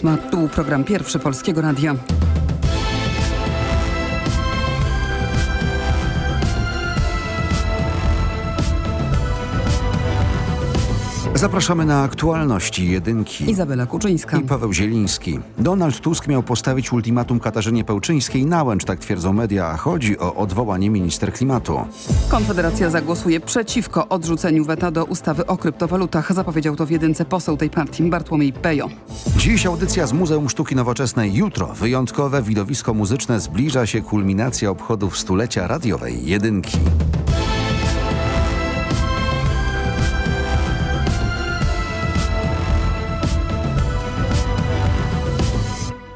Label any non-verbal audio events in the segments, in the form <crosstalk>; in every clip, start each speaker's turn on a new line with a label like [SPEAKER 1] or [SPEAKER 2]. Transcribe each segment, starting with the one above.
[SPEAKER 1] ósma. Tu program pierwszy Polskiego Radia.
[SPEAKER 2] Zapraszamy na aktualności jedynki.
[SPEAKER 1] Izabela Kuczyńska.
[SPEAKER 2] I Paweł Zieliński. Donald Tusk miał postawić ultimatum Katarzynie Pełczyńskiej na łęcz, tak twierdzą media, a chodzi o odwołanie minister klimatu.
[SPEAKER 1] Konfederacja zagłosuje przeciwko odrzuceniu weta do ustawy o kryptowalutach. Zapowiedział to w jedynce poseł tej partii Bartłomiej Pejo.
[SPEAKER 2] Dziś audycja z Muzeum Sztuki Nowoczesnej. Jutro wyjątkowe widowisko muzyczne zbliża się kulminacja obchodów stulecia radiowej jedynki.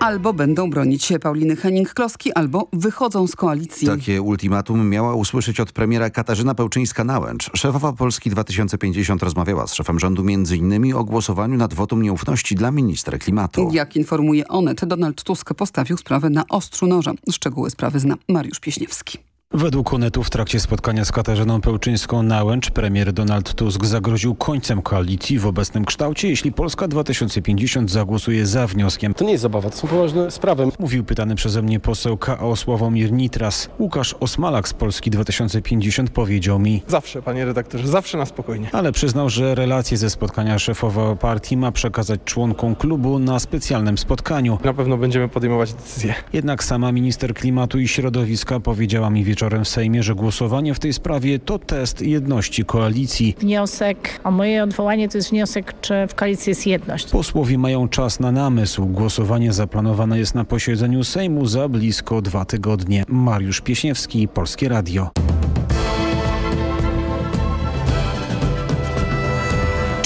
[SPEAKER 1] Albo będą bronić się Pauliny Henning-Kloski, albo wychodzą z koalicji.
[SPEAKER 2] Takie ultimatum miała usłyszeć od premiera Katarzyna Pełczyńska-Nałęcz. Szefowa Polski 2050 rozmawiała z szefem rządu m.in. o głosowaniu nad wotum nieufności dla ministra klimatu.
[SPEAKER 1] Jak informuje Onet, Donald Tusk postawił sprawę na ostrzu noża. Szczegóły sprawy zna Mariusz Pieśniewski.
[SPEAKER 3] Według Onetu w trakcie spotkania z Katarzyną Pełczyńską na Łęcz premier Donald Tusk zagroził końcem koalicji w obecnym kształcie, jeśli Polska 2050 zagłosuje za wnioskiem.
[SPEAKER 4] To nie jest zabawa, to są poważne sprawy.
[SPEAKER 3] Mówił pytany przeze mnie poseł KO Sławomir Nitras. Łukasz Osmalak z Polski 2050 powiedział mi.
[SPEAKER 4] Zawsze, panie redaktorze, zawsze na spokojnie.
[SPEAKER 3] Ale przyznał, że relacje ze spotkania szefowa partii ma przekazać członkom klubu na specjalnym spotkaniu.
[SPEAKER 4] Na pewno będziemy podejmować decyzje.
[SPEAKER 3] Jednak sama minister klimatu i środowiska powiedziała mi wieczorem wieczorem w Sejmie, że głosowanie w tej sprawie to test jedności koalicji.
[SPEAKER 5] Wniosek o moje odwołanie to jest wniosek, czy w koalicji jest jedność.
[SPEAKER 3] Posłowie mają czas na namysł. Głosowanie zaplanowane jest na posiedzeniu Sejmu za blisko dwa tygodnie. Mariusz Pieśniewski, Polskie Radio.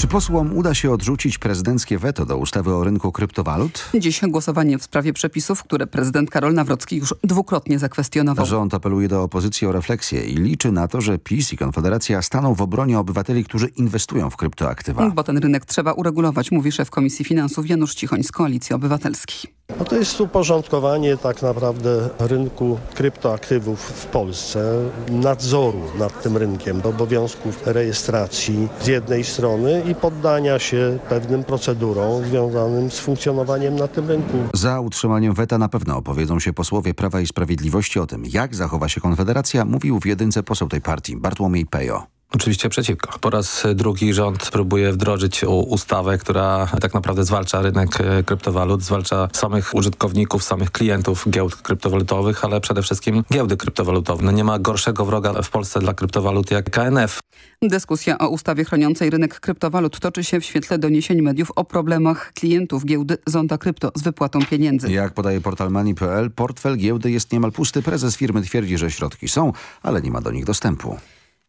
[SPEAKER 2] Posłom uda się odrzucić prezydenckie weto do ustawy o rynku kryptowalut?
[SPEAKER 1] Dziś głosowanie w sprawie przepisów, które prezydent Karol Nawrocki już dwukrotnie zakwestionował.
[SPEAKER 2] Rząd apeluje do opozycji o refleksję i liczy na to, że PiS i Konfederacja staną w obronie obywateli, którzy inwestują w kryptoaktywa.
[SPEAKER 1] Bo ten rynek trzeba uregulować, mówi szef Komisji Finansów Janusz Cichoń z Koalicji Obywatelskiej.
[SPEAKER 6] No to jest uporządkowanie tak naprawdę rynku kryptoaktywów w Polsce, nadzoru nad tym rynkiem, obowiązków rejestracji z jednej strony i poddania się pewnym procedurom związanym z funkcjonowaniem na tym rynku.
[SPEAKER 2] Za utrzymaniem weta na pewno opowiedzą się posłowie Prawa i Sprawiedliwości o tym, jak zachowa się Konfederacja, mówił w jedynce poseł tej partii Bartłomiej Pejo.
[SPEAKER 7] Oczywiście przeciwko. Po raz drugi rząd próbuje wdrożyć ustawę, która tak naprawdę zwalcza rynek kryptowalut, zwalcza samych użytkowników, samych klientów giełd kryptowalutowych, ale przede wszystkim giełdy kryptowalutowe. No nie ma gorszego wroga w Polsce dla kryptowalut jak KNF.
[SPEAKER 1] Dyskusja o ustawie chroniącej rynek kryptowalut toczy się w świetle doniesień mediów o problemach klientów giełdy Zonda Krypto z wypłatą pieniędzy.
[SPEAKER 2] Jak podaje portal Money.pl, portfel giełdy jest niemal pusty. Prezes firmy twierdzi, że środki są, ale nie ma do nich dostępu.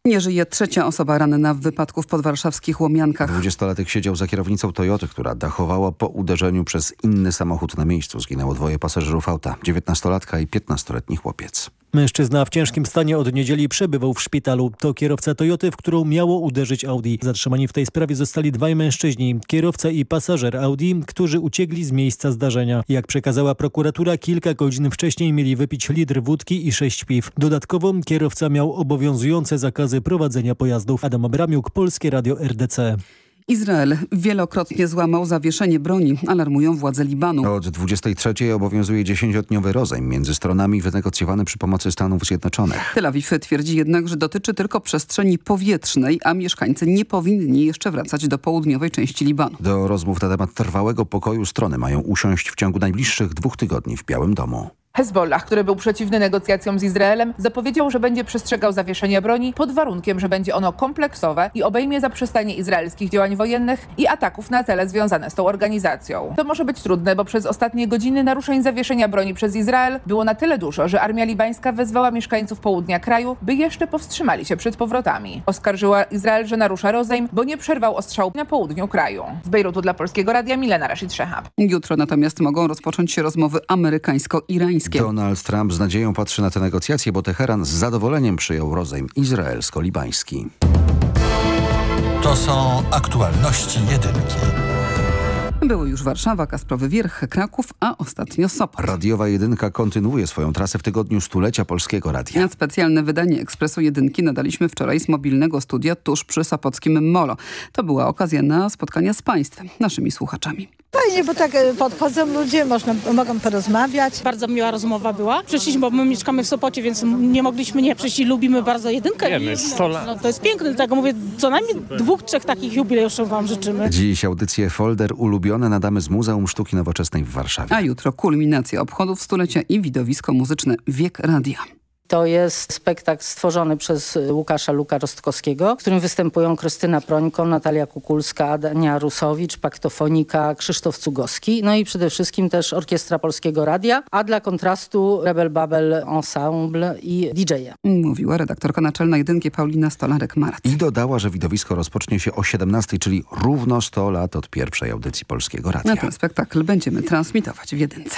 [SPEAKER 1] Nie żyje trzecia osoba ranna w wypadku w podwarszawskich Łomiankach.
[SPEAKER 2] Dwudziestolatek siedział za kierownicą Toyoty, która dachowała po uderzeniu przez inny samochód na miejscu. Zginęło dwoje pasażerów auta, dziewiętnastolatka i piętnastoletni chłopiec.
[SPEAKER 8] Mężczyzna w ciężkim stanie od niedzieli przebywał w szpitalu. To kierowca Toyoty, w którą miało uderzyć Audi. Zatrzymani w tej sprawie zostali dwaj mężczyźni, kierowca i pasażer Audi, którzy uciekli z miejsca zdarzenia. Jak przekazała prokuratura, kilka godzin wcześniej mieli wypić litr wódki i sześć piw. Dodatkowo kierowca miał obowiązujące zakazy prowadzenia pojazdów. Adam Abramiuk, Polskie Radio RDC.
[SPEAKER 1] Izrael wielokrotnie złamał zawieszenie broni, alarmują władze Libanu.
[SPEAKER 2] Od 23 obowiązuje 10-dniowy rozejm między stronami wynegocjowany przy pomocy Stanów Zjednoczonych.
[SPEAKER 1] Tel Awiw twierdzi jednak, że dotyczy tylko przestrzeni powietrznej, a mieszkańcy nie powinni jeszcze wracać do południowej części Libanu.
[SPEAKER 2] Do rozmów na temat trwałego pokoju strony mają usiąść w ciągu najbliższych dwóch tygodni w Białym Domu.
[SPEAKER 9] Hezbollah, który był przeciwny negocjacjom z Izraelem, zapowiedział, że będzie przestrzegał zawieszenia broni pod warunkiem, że będzie ono kompleksowe i obejmie zaprzestanie izraelskich działań wojennych i ataków na cele związane z tą organizacją. To może być trudne, bo przez ostatnie godziny naruszeń zawieszenia broni przez Izrael było na tyle dużo, że armia libańska wezwała mieszkańców południa kraju, by jeszcze powstrzymali się przed powrotami. Oskarżyła Izrael, że narusza rozejm, bo nie przerwał ostrzału na południu kraju. Z Bejrutu dla Polskiego Radia Milena Rashid Szehab.
[SPEAKER 1] Jutro natomiast mogą rozpocząć się rozmowy amerykańsko-irańskie.
[SPEAKER 2] Donald Trump z nadzieją patrzy na te negocjacje, bo Teheran z zadowoleniem przyjął rozejm izraelsko-libański.
[SPEAKER 10] To są aktualności jedynki.
[SPEAKER 1] Były już Warszawa, Kasprowy Wierch, Kraków, a ostatnio Sopot.
[SPEAKER 2] Radiowa Jedynka kontynuuje swoją trasę w tygodniu stulecia Polskiego Radia.
[SPEAKER 1] Na specjalne wydanie Ekspresu Jedynki nadaliśmy wczoraj z mobilnego studia tuż przy Sopockim Molo. To była okazja na spotkania z Państwem, naszymi słuchaczami.
[SPEAKER 11] Fajnie, bo tak e, podchodzą ludzie, można, mogą porozmawiać.
[SPEAKER 5] Bardzo miła rozmowa była. Przyszliśmy, bo my mieszkamy w Sopocie, więc nie mogliśmy nie przyjść i lubimy bardzo jedynkę.
[SPEAKER 4] Wiemy,
[SPEAKER 5] I,
[SPEAKER 4] 100 lat.
[SPEAKER 5] No, to jest piękne, dlatego mówię, co najmniej dwóch, trzech takich jubileuszów wam życzymy.
[SPEAKER 2] Dziś audycję Folder ulubione nadamy z Muzeum Sztuki Nowoczesnej w Warszawie.
[SPEAKER 1] A jutro kulminacja obchodów stulecia i widowisko muzyczne Wiek Radia.
[SPEAKER 12] To jest spektakl stworzony przez Łukasza Luka Rostkowskiego, w którym występują Krystyna Prońko, Natalia Kukulska, Adania Rusowicz, paktofonika Krzysztof Cugowski, no i przede wszystkim też Orkiestra Polskiego Radia, a dla kontrastu Rebel Babel Ensemble i DJ-e.
[SPEAKER 1] Mówiła redaktorka naczelna jedynki Paulina Stolarek-Mart.
[SPEAKER 2] I dodała, że widowisko rozpocznie się o 17, czyli równo 100 lat od pierwszej audycji Polskiego Radia.
[SPEAKER 1] Na ten spektakl będziemy transmitować w jedynce.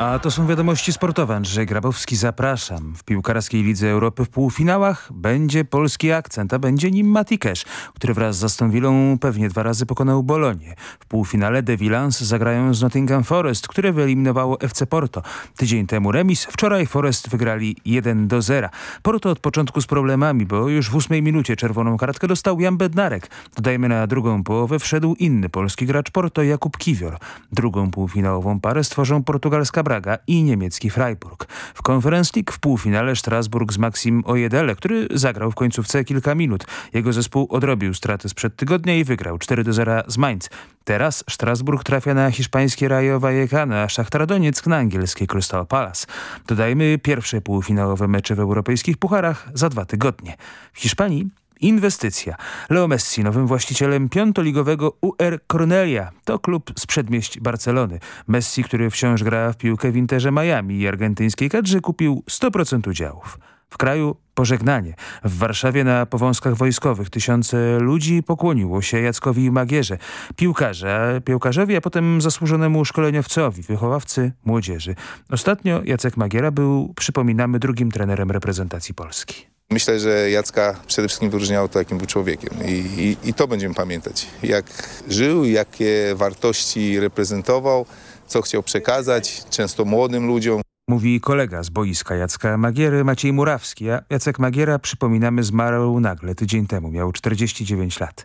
[SPEAKER 3] A to są wiadomości sportowe. Andrzej Grabowski, zapraszam. W piłkarskiej Lidze Europy w półfinałach będzie polski akcent, a będzie nim Mati Cash, który wraz z Aston pewnie dwa razy pokonał Bolonię. W półfinale The Villans zagrają z Nottingham Forest, które wyeliminowało FC Porto. Tydzień temu remis, wczoraj Forest wygrali 1 do 0. Porto od początku z problemami, bo już w ósmej minucie czerwoną kartkę dostał Jan Bednarek. Dodajmy na drugą połowę wszedł inny polski gracz Porto, Jakub Kiwior. Drugą półfinałową parę stworzą portugalska Braga i niemiecki Freiburg. W Conference League w półfinale Strasburg z Maxim Ojedele, który zagrał w końcówce kilka minut. Jego zespół odrobił straty sprzed tygodnia i wygrał 4 do 0 z Mainz. Teraz Strasburg trafia na hiszpańskie Rayo Vallecano, a Szachtar Donieck na angielskie Crystal Palace. Dodajmy pierwsze półfinałowe mecze w europejskich pucharach za dwa tygodnie. W Hiszpanii Inwestycja. Leo Messi, nowym właścicielem piątoligowego UR Cornelia. To klub z przedmieść Barcelony. Messi, który wciąż gra w piłkę w Interze Miami i argentyńskiej kadrze, kupił 100% udziałów. W kraju pożegnanie. W Warszawie na powązkach wojskowych tysiące ludzi pokłoniło się Jackowi Magierze. Piłkarze, piłkarzowi, a potem zasłużonemu szkoleniowcowi, wychowawcy młodzieży. Ostatnio Jacek Magiera był, przypominamy, drugim trenerem reprezentacji Polski.
[SPEAKER 13] Myślę, że Jacka przede wszystkim wyróżniało to, jakim był człowiekiem I, i, i to będziemy pamiętać. Jak żył, jakie wartości reprezentował, co chciał przekazać, często młodym ludziom.
[SPEAKER 3] Mówi kolega z boiska Jacka Magiery, Maciej Murawski, a Jacek Magiera, przypominamy, zmarł nagle tydzień temu, miał 49 lat.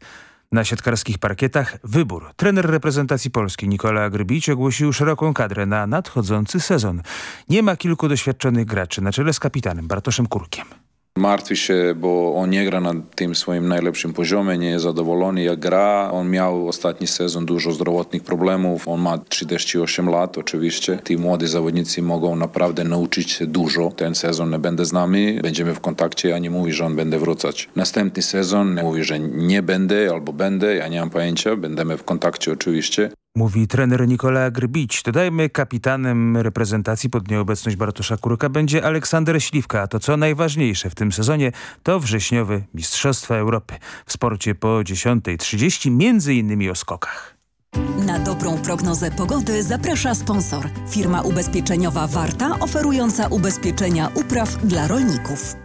[SPEAKER 3] Na siatkarskich parkietach wybór. Trener reprezentacji Polski Nikola Grbić ogłosił szeroką kadrę na nadchodzący sezon. Nie ma kilku doświadczonych graczy na czele z kapitanem Bartoszem Kurkiem.
[SPEAKER 14] Martwi się, bo on nie gra na tym swoim najlepszym poziomie, nie jest zadowolony jak gra. On miał ostatni sezon dużo zdrowotnych problemów. On ma 38 lat oczywiście. Ci młodzi zawodnicy mogą naprawdę nauczyć się dużo. Ten sezon nie będę z nami, będziemy w kontakcie. Ja nie mówię, że on będzie wracać. Następny sezon mówi, że nie będę albo będę, ja nie mam pojęcia. Będziemy w kontakcie oczywiście.
[SPEAKER 3] Mówi trener Nikola Grbić. Dodajmy, kapitanem reprezentacji pod nieobecność Bartosza Kurka będzie Aleksander Śliwka. A to co najważniejsze w tym sezonie to wrześniowe Mistrzostwa Europy. W sporcie po 10.30 między innymi o skokach.
[SPEAKER 15] Na dobrą prognozę pogody zaprasza sponsor. Firma ubezpieczeniowa Warta, oferująca ubezpieczenia upraw dla rolników.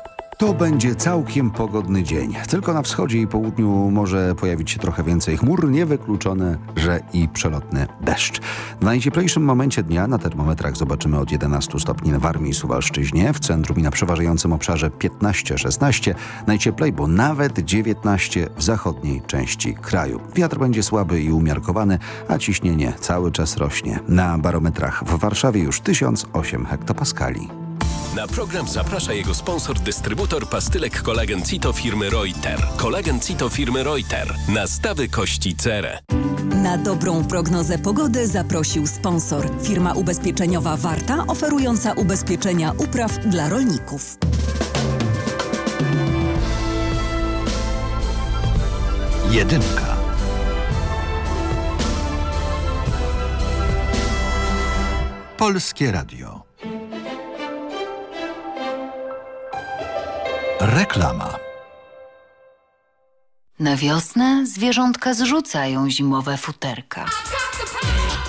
[SPEAKER 2] To będzie całkiem pogodny dzień. Tylko na wschodzie i południu może pojawić się trochę więcej chmur, niewykluczone, że i przelotny deszcz. W najcieplejszym momencie dnia na termometrach zobaczymy od 11 stopni na Warmii i Suwalszczyźnie, w centrum i na przeważającym obszarze 15-16, najcieplej, bo nawet 19 w zachodniej części kraju. Wiatr będzie słaby i umiarkowany, a ciśnienie cały czas rośnie. Na barometrach w Warszawie już 1008 hektopaskali.
[SPEAKER 16] Na program zaprasza jego sponsor, dystrybutor pastylek kolagen Cito firmy Reuter. Kolagen Cito firmy Reuter. Nastawy kości cerę.
[SPEAKER 15] Na dobrą prognozę pogody zaprosił sponsor. Firma ubezpieczeniowa Warta, oferująca ubezpieczenia upraw dla rolników.
[SPEAKER 10] Jedynka. Polskie Radio. Reklama.
[SPEAKER 17] Na wiosnę zwierzątka zrzucają zimowe futerka.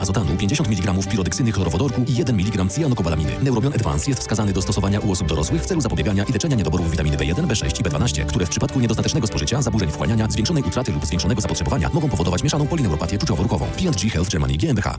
[SPEAKER 18] azotanu, 50 mg pirodeksyny chlorowodorku i 1 mg cyjanokobalaminy. Neurobion Advance jest wskazany do stosowania u osób dorosłych w celu zapobiegania i leczenia niedoborów witaminy B1, B6 i B12, które w przypadku niedostatecznego spożycia, zaburzeń wchłaniania, zwiększonej utraty lub zwiększonego zapotrzebowania mogą powodować mieszaną polineuropatię czuciowo-ruchową. P&G Health Germany GmbH.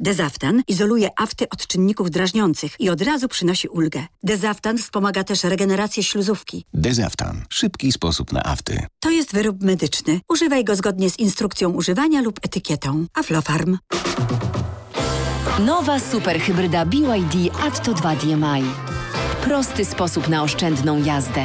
[SPEAKER 19] Dezaftan izoluje afty od czynników drażniących i od razu przynosi ulgę. Dezaftan wspomaga też regenerację śluzówki.
[SPEAKER 20] Dezaftan. Szybki sposób na afty.
[SPEAKER 19] To jest wyrób medyczny. Używaj go zgodnie z instrukcją używania lub etykietą. Aflofarm.
[SPEAKER 21] Nowa superhybryda BYD Atto 2 DMI. Prosty sposób na oszczędną jazdę.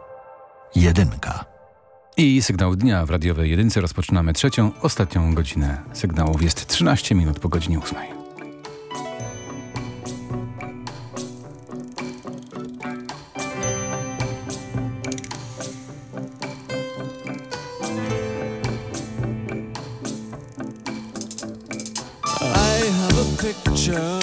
[SPEAKER 22] Jedynka.
[SPEAKER 23] I sygnał dnia w radiowej jedynce rozpoczynamy trzecią, ostatnią godzinę sygnałów. Jest 13 minut po godzinie ósmej.
[SPEAKER 24] Picture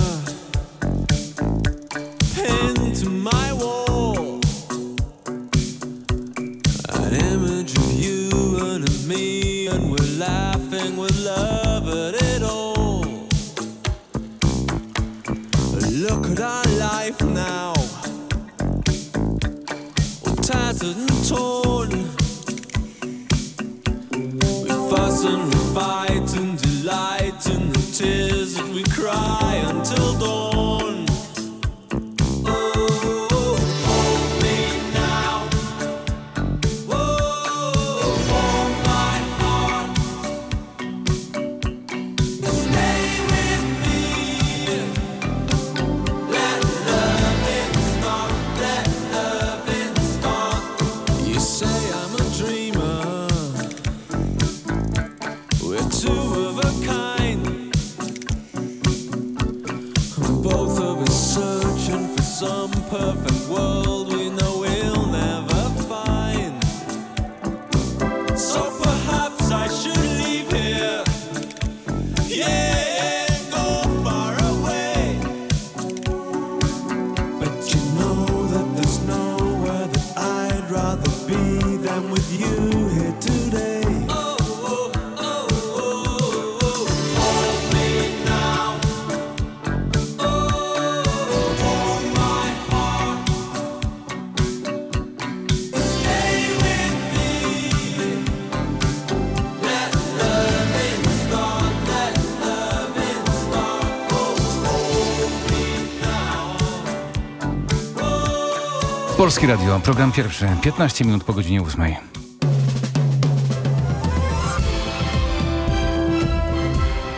[SPEAKER 23] Polskie Radio, program pierwszy, 15 minut po godzinie 8.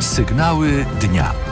[SPEAKER 10] Sygnały dnia.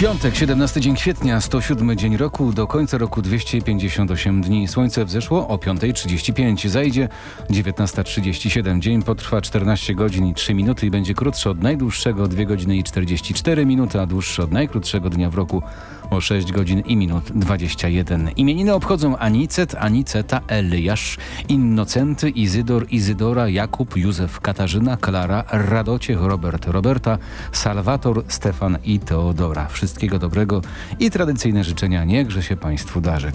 [SPEAKER 23] Piątek, 17 dzień kwietnia, 107 dzień roku, do końca roku 258 dni. Słońce wzeszło o 5.35, zajdzie 19.37. Dzień potrwa 14 godzin i 3 minuty i będzie krótszy od najdłuższego 2 godziny i 44 minuty, a dłuższy od najkrótszego dnia w roku o 6 godzin i minut 21. Imieniny obchodzą Anicet, Aniceta, Eliasz, Innocenty, Izydor, Izydora, Jakub, Józef, Katarzyna, Klara, Radociech, Robert, Roberta, Salwator, Stefan i Teodora. Wszystkiego dobrego i tradycyjne życzenia niechże się Państwu darzy.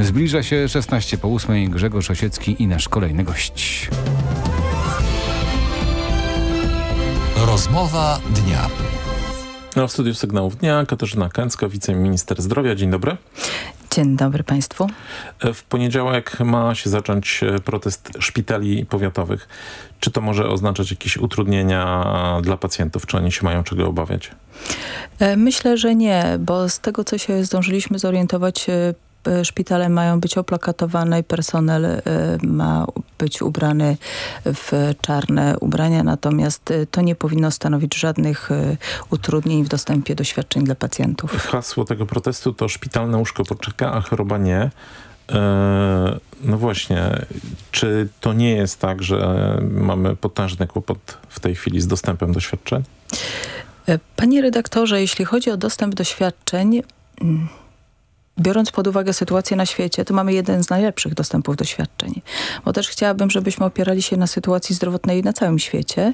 [SPEAKER 23] Zbliża się 16 po 8 Grzegorz Osiecki i nasz kolejny gość.
[SPEAKER 10] Rozmowa dnia.
[SPEAKER 25] No, w studiu Sygnałów Dnia Katarzyna Kęcka, wiceminister zdrowia. Dzień dobry.
[SPEAKER 26] Dzień dobry Państwu.
[SPEAKER 25] W poniedziałek ma się zacząć e, protest szpitali powiatowych. Czy to może oznaczać jakieś utrudnienia dla pacjentów? Czy oni się mają czego obawiać?
[SPEAKER 26] E, myślę, że nie, bo z tego co się zdążyliśmy zorientować e, szpitale mają być oplakatowane i personel ma być ubrany w czarne ubrania, natomiast to nie powinno stanowić żadnych utrudnień w dostępie do świadczeń dla pacjentów.
[SPEAKER 25] Hasło tego protestu to szpitalne łóżko poczeka, a choroba nie. No właśnie, czy to nie jest tak, że mamy potężny kłopot w tej chwili z dostępem do świadczeń?
[SPEAKER 26] Panie redaktorze, jeśli chodzi o dostęp do świadczeń, biorąc pod uwagę sytuację na świecie, to mamy jeden z najlepszych dostępów do świadczeń. Bo też chciałabym, żebyśmy opierali się na sytuacji zdrowotnej na całym świecie.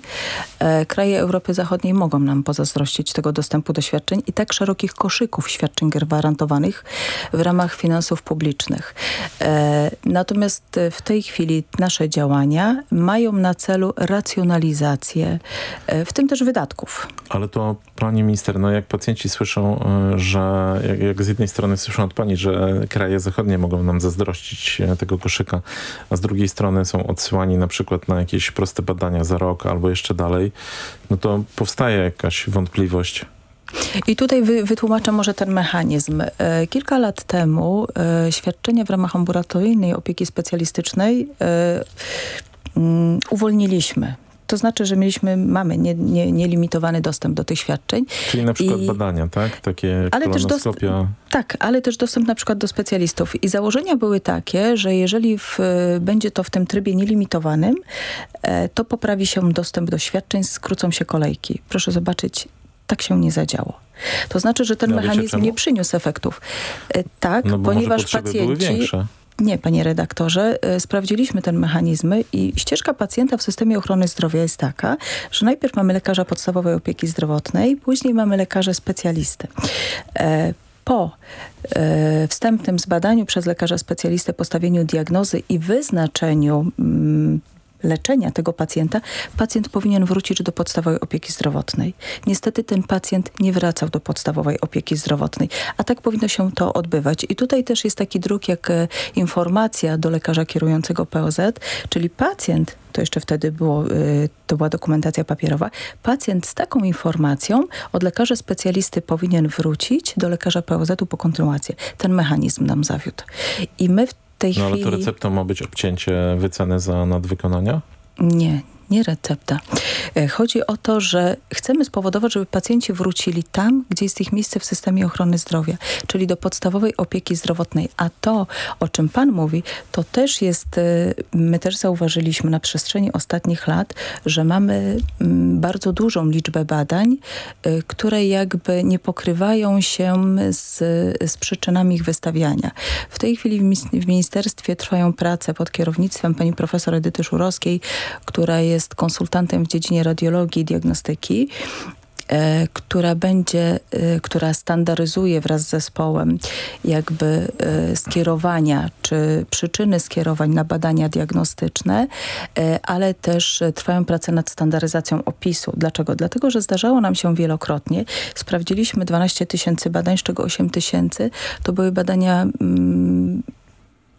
[SPEAKER 26] E, kraje Europy Zachodniej mogą nam pozazdrościć tego dostępu do świadczeń i tak szerokich koszyków świadczeń gwarantowanych w ramach finansów publicznych. E, natomiast w tej chwili nasze działania mają na celu racjonalizację, e, w tym też wydatków.
[SPEAKER 25] Ale to pani minister, no jak pacjenci słyszą, że jak, jak z jednej strony słyszą pani, że kraje zachodnie mogą nam zazdrościć tego koszyka, a z drugiej strony są odsyłani na przykład na jakieś proste badania za rok albo jeszcze dalej, no to powstaje jakaś wątpliwość.
[SPEAKER 26] I tutaj wy, wytłumaczę może ten mechanizm. E, kilka lat temu e, świadczenia w ramach ambulatoryjnej opieki specjalistycznej e, mm, uwolniliśmy. To znaczy, że mieliśmy, mamy nie, nie, nielimitowany dostęp do tych świadczeń.
[SPEAKER 25] Czyli na przykład I, badania, tak? Takie ale też
[SPEAKER 26] Tak, ale też dostęp na przykład do specjalistów. I założenia były takie, że jeżeli w, będzie to w tym trybie nielimitowanym, e, to poprawi się dostęp do świadczeń, skrócą się kolejki. Proszę zobaczyć, tak się nie zadziało. To znaczy, że ten
[SPEAKER 25] no,
[SPEAKER 26] mechanizm nie przyniósł efektów. E, tak,
[SPEAKER 25] no,
[SPEAKER 26] ponieważ pacjenci... Nie, panie redaktorze. Sprawdziliśmy te mechanizmy i ścieżka pacjenta w systemie ochrony zdrowia jest taka, że najpierw mamy lekarza podstawowej opieki zdrowotnej, później mamy lekarza specjalistę. Po wstępnym zbadaniu przez lekarza specjalistę, postawieniu diagnozy i wyznaczeniu mm, leczenia tego pacjenta, pacjent powinien wrócić do podstawowej opieki zdrowotnej. Niestety ten pacjent nie wracał do podstawowej opieki zdrowotnej, a tak powinno się to odbywać. I tutaj też jest taki druk jak e, informacja do lekarza kierującego POZ, czyli pacjent to jeszcze wtedy było, y, to była dokumentacja papierowa. Pacjent z taką informacją od lekarza specjalisty powinien wrócić do lekarza POZ-u po kontynuację. Ten mechanizm nam zawiódł. I my tej
[SPEAKER 25] no,
[SPEAKER 26] chwili...
[SPEAKER 25] ale to receptą ma być obcięcie wyceny za nadwykonania?
[SPEAKER 26] Nie, nie recepta. Chodzi o to, że chcemy spowodować, żeby pacjenci wrócili tam, gdzie jest ich miejsce w systemie ochrony zdrowia, czyli do podstawowej opieki zdrowotnej. A to, o czym pan mówi, to też jest, my też zauważyliśmy na przestrzeni ostatnich lat, że mamy bardzo dużą liczbę badań, które jakby nie pokrywają się z, z przyczynami ich wystawiania. W tej chwili w ministerstwie trwają prace pod kierownictwem pani profesor Edyty Szurowskiej, która jest jest konsultantem w dziedzinie radiologii i diagnostyki e, która będzie, e, która standaryzuje wraz z zespołem jakby e, skierowania czy przyczyny skierowań na badania diagnostyczne, ale też trwają prace nad standaryzacją opisu. Dlaczego? Dlatego, że zdarzało nam się wielokrotnie. Sprawdziliśmy 12 tysięcy badań, z czego 8 tysięcy to były badania mm,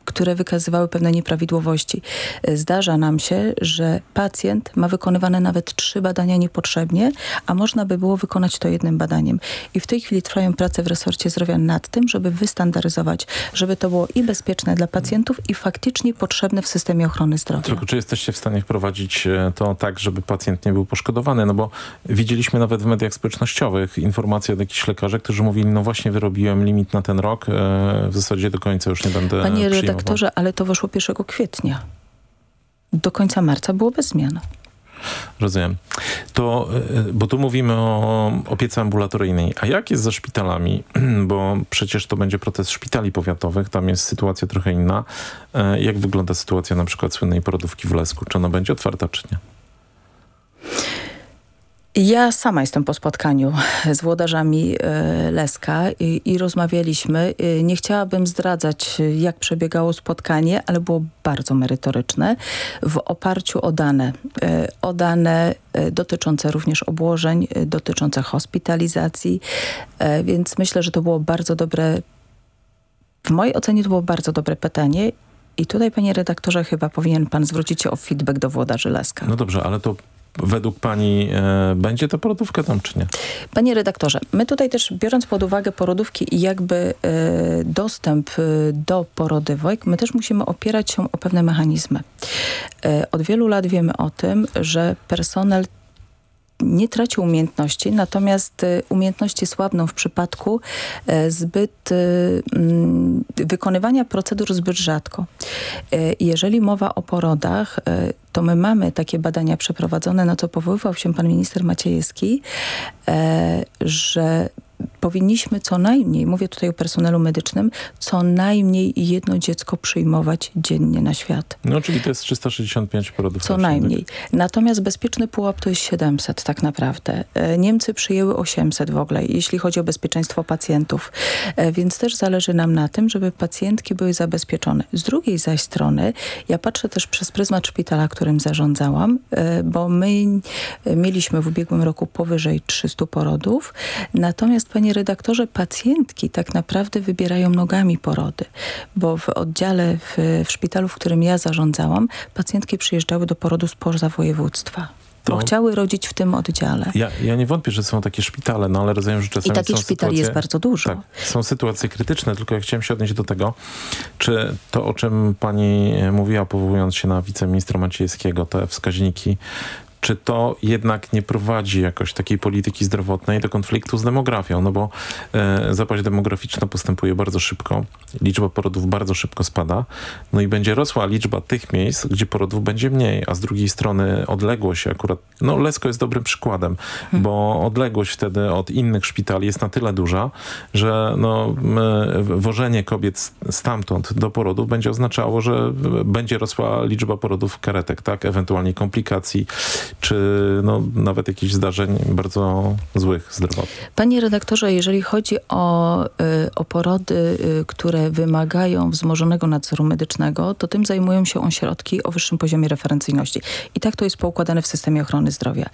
[SPEAKER 26] które wykazywały pewne nieprawidłowości. E, Zdarza nam się, że pacjent ma wykonywane nawet trzy badania niepotrzebnie, a można by było wykonać to jednym badaniem. I w tej chwili trwają prace w resorcie zdrowia nad tym, żeby wystandaryzować, żeby to było i bezpieczne dla pacjentów i faktycznie potrzebne w systemie ochrony zdrowia.
[SPEAKER 25] Tylko czy jesteście w stanie wprowadzić e, to tak, żeby pacjent nie był poszkodowany? No bo widzieliśmy nawet w mediach społecznościowych informacje od jakichś lekarzy, którzy mówili, no właśnie wyrobiłem limit na ten rok, e, w zasadzie do końca już nie będę
[SPEAKER 26] Panie
[SPEAKER 25] przyjmował.
[SPEAKER 26] Redaktorze, ale to weszło 1 kwietnia. Do końca marca było bez zmian.
[SPEAKER 25] Rozumiem. To, e, bo tu mówimy o opiece ambulatoryjnej. A jak jest ze szpitalami? <clears throat> Bo przecież to będzie protest szpitali powiatowych, tam jest sytuacja trochę inna. E, Jak wygląda sytuacja na przykład słynnej porodówki w Lesku? Czy ona będzie otwarta, czy nie?
[SPEAKER 26] Ja sama jestem po spotkaniu z włodarzami e, Leska i, i rozmawialiśmy. E, Nie chciałabym zdradzać, jak przebiegało spotkanie, ale było bardzo merytoryczne w oparciu o dane. E, O dane dotyczące również obłożeń, dotyczące hospitalizacji, więc myślę, że to było bardzo dobre, w mojej ocenie to było bardzo dobre pytanie i tutaj, panie redaktorze, chyba powinien pan zwrócić się o feedback do włodarzy Leska.
[SPEAKER 25] No dobrze, ale to według pani e, będzie ta porodówka tam, czy nie?
[SPEAKER 26] Panie redaktorze, my tutaj też biorąc pod uwagę porodówki i jakby e, dostęp e, do porodówek, my też musimy opierać się o pewne mechanizmy. E, od wielu lat wiemy o tym, że personel nie traci umiejętności, natomiast e, umiejętności słabną w przypadku e, zbyt e, mm, wykonywania procedur zbyt rzadko. E, Jeżeli mowa o porodach, e, to my mamy takie badania przeprowadzone, na co powoływał się pan minister Maciejewski, że powinniśmy co najmniej, mówię tutaj o personelu medycznym, co najmniej jedno dziecko przyjmować dziennie na świat.
[SPEAKER 25] No, czyli to jest 365 porodów.
[SPEAKER 26] Co
[SPEAKER 25] rocznie, tak?
[SPEAKER 26] najmniej. Natomiast bezpieczny pułap to jest 700 tak naprawdę. E, Niemcy przyjęły 800 w ogóle, jeśli chodzi o bezpieczeństwo pacjentów. E, Więc też zależy nam na tym, żeby pacjentki były zabezpieczone. Z drugiej zaś strony, ja patrzę też przez pryzmat szpitala, którym zarządzałam, e, bo my mieliśmy w ubiegłym roku powyżej 300 porodów. Natomiast, panie redaktorze, pacjentki tak naprawdę wybierają nogami porody, bo w oddziale, w, w szpitalu, w którym ja zarządzałam, pacjentki przyjeżdżały do porodu spoza województwa. Bo
[SPEAKER 25] To-
[SPEAKER 26] chciały rodzić w tym oddziale.
[SPEAKER 25] Ja, ja nie wątpię, że są takie szpitale, no ale rozumiem, że czasami
[SPEAKER 26] I takich szpitali jest bardzo dużo.
[SPEAKER 25] Tak, są sytuacje krytyczne, tylko ja chciałem się odnieść do tego, czy to, o czym pani mówiła, powołując się na wiceministra Maciejewskiego, te wskaźniki, czy to jednak nie prowadzi jakoś takiej polityki zdrowotnej do konfliktu z demografią? No bo e, zapaść demograficzna postępuje bardzo szybko, liczba porodów bardzo szybko spada, no i będzie rosła liczba tych miejsc, gdzie porodów będzie mniej, a z drugiej strony odległość akurat, no Lesko jest dobrym przykładem, bo odległość wtedy od innych szpitali jest na tyle duża, że no, m, wożenie kobiet stamtąd do porodów będzie oznaczało, że będzie rosła liczba porodów karetek, tak, ewentualnie komplikacji, czy no, nawet jakichś zdarzeń bardzo złych zdrowotnych.
[SPEAKER 26] Panie redaktorze, jeżeli chodzi o, y, o porody, y, które wymagają wzmożonego nadzoru medycznego, to tym zajmują się ośrodki o wyższym poziomie referencyjności. I tak to jest poukładane w systemie ochrony zdrowia.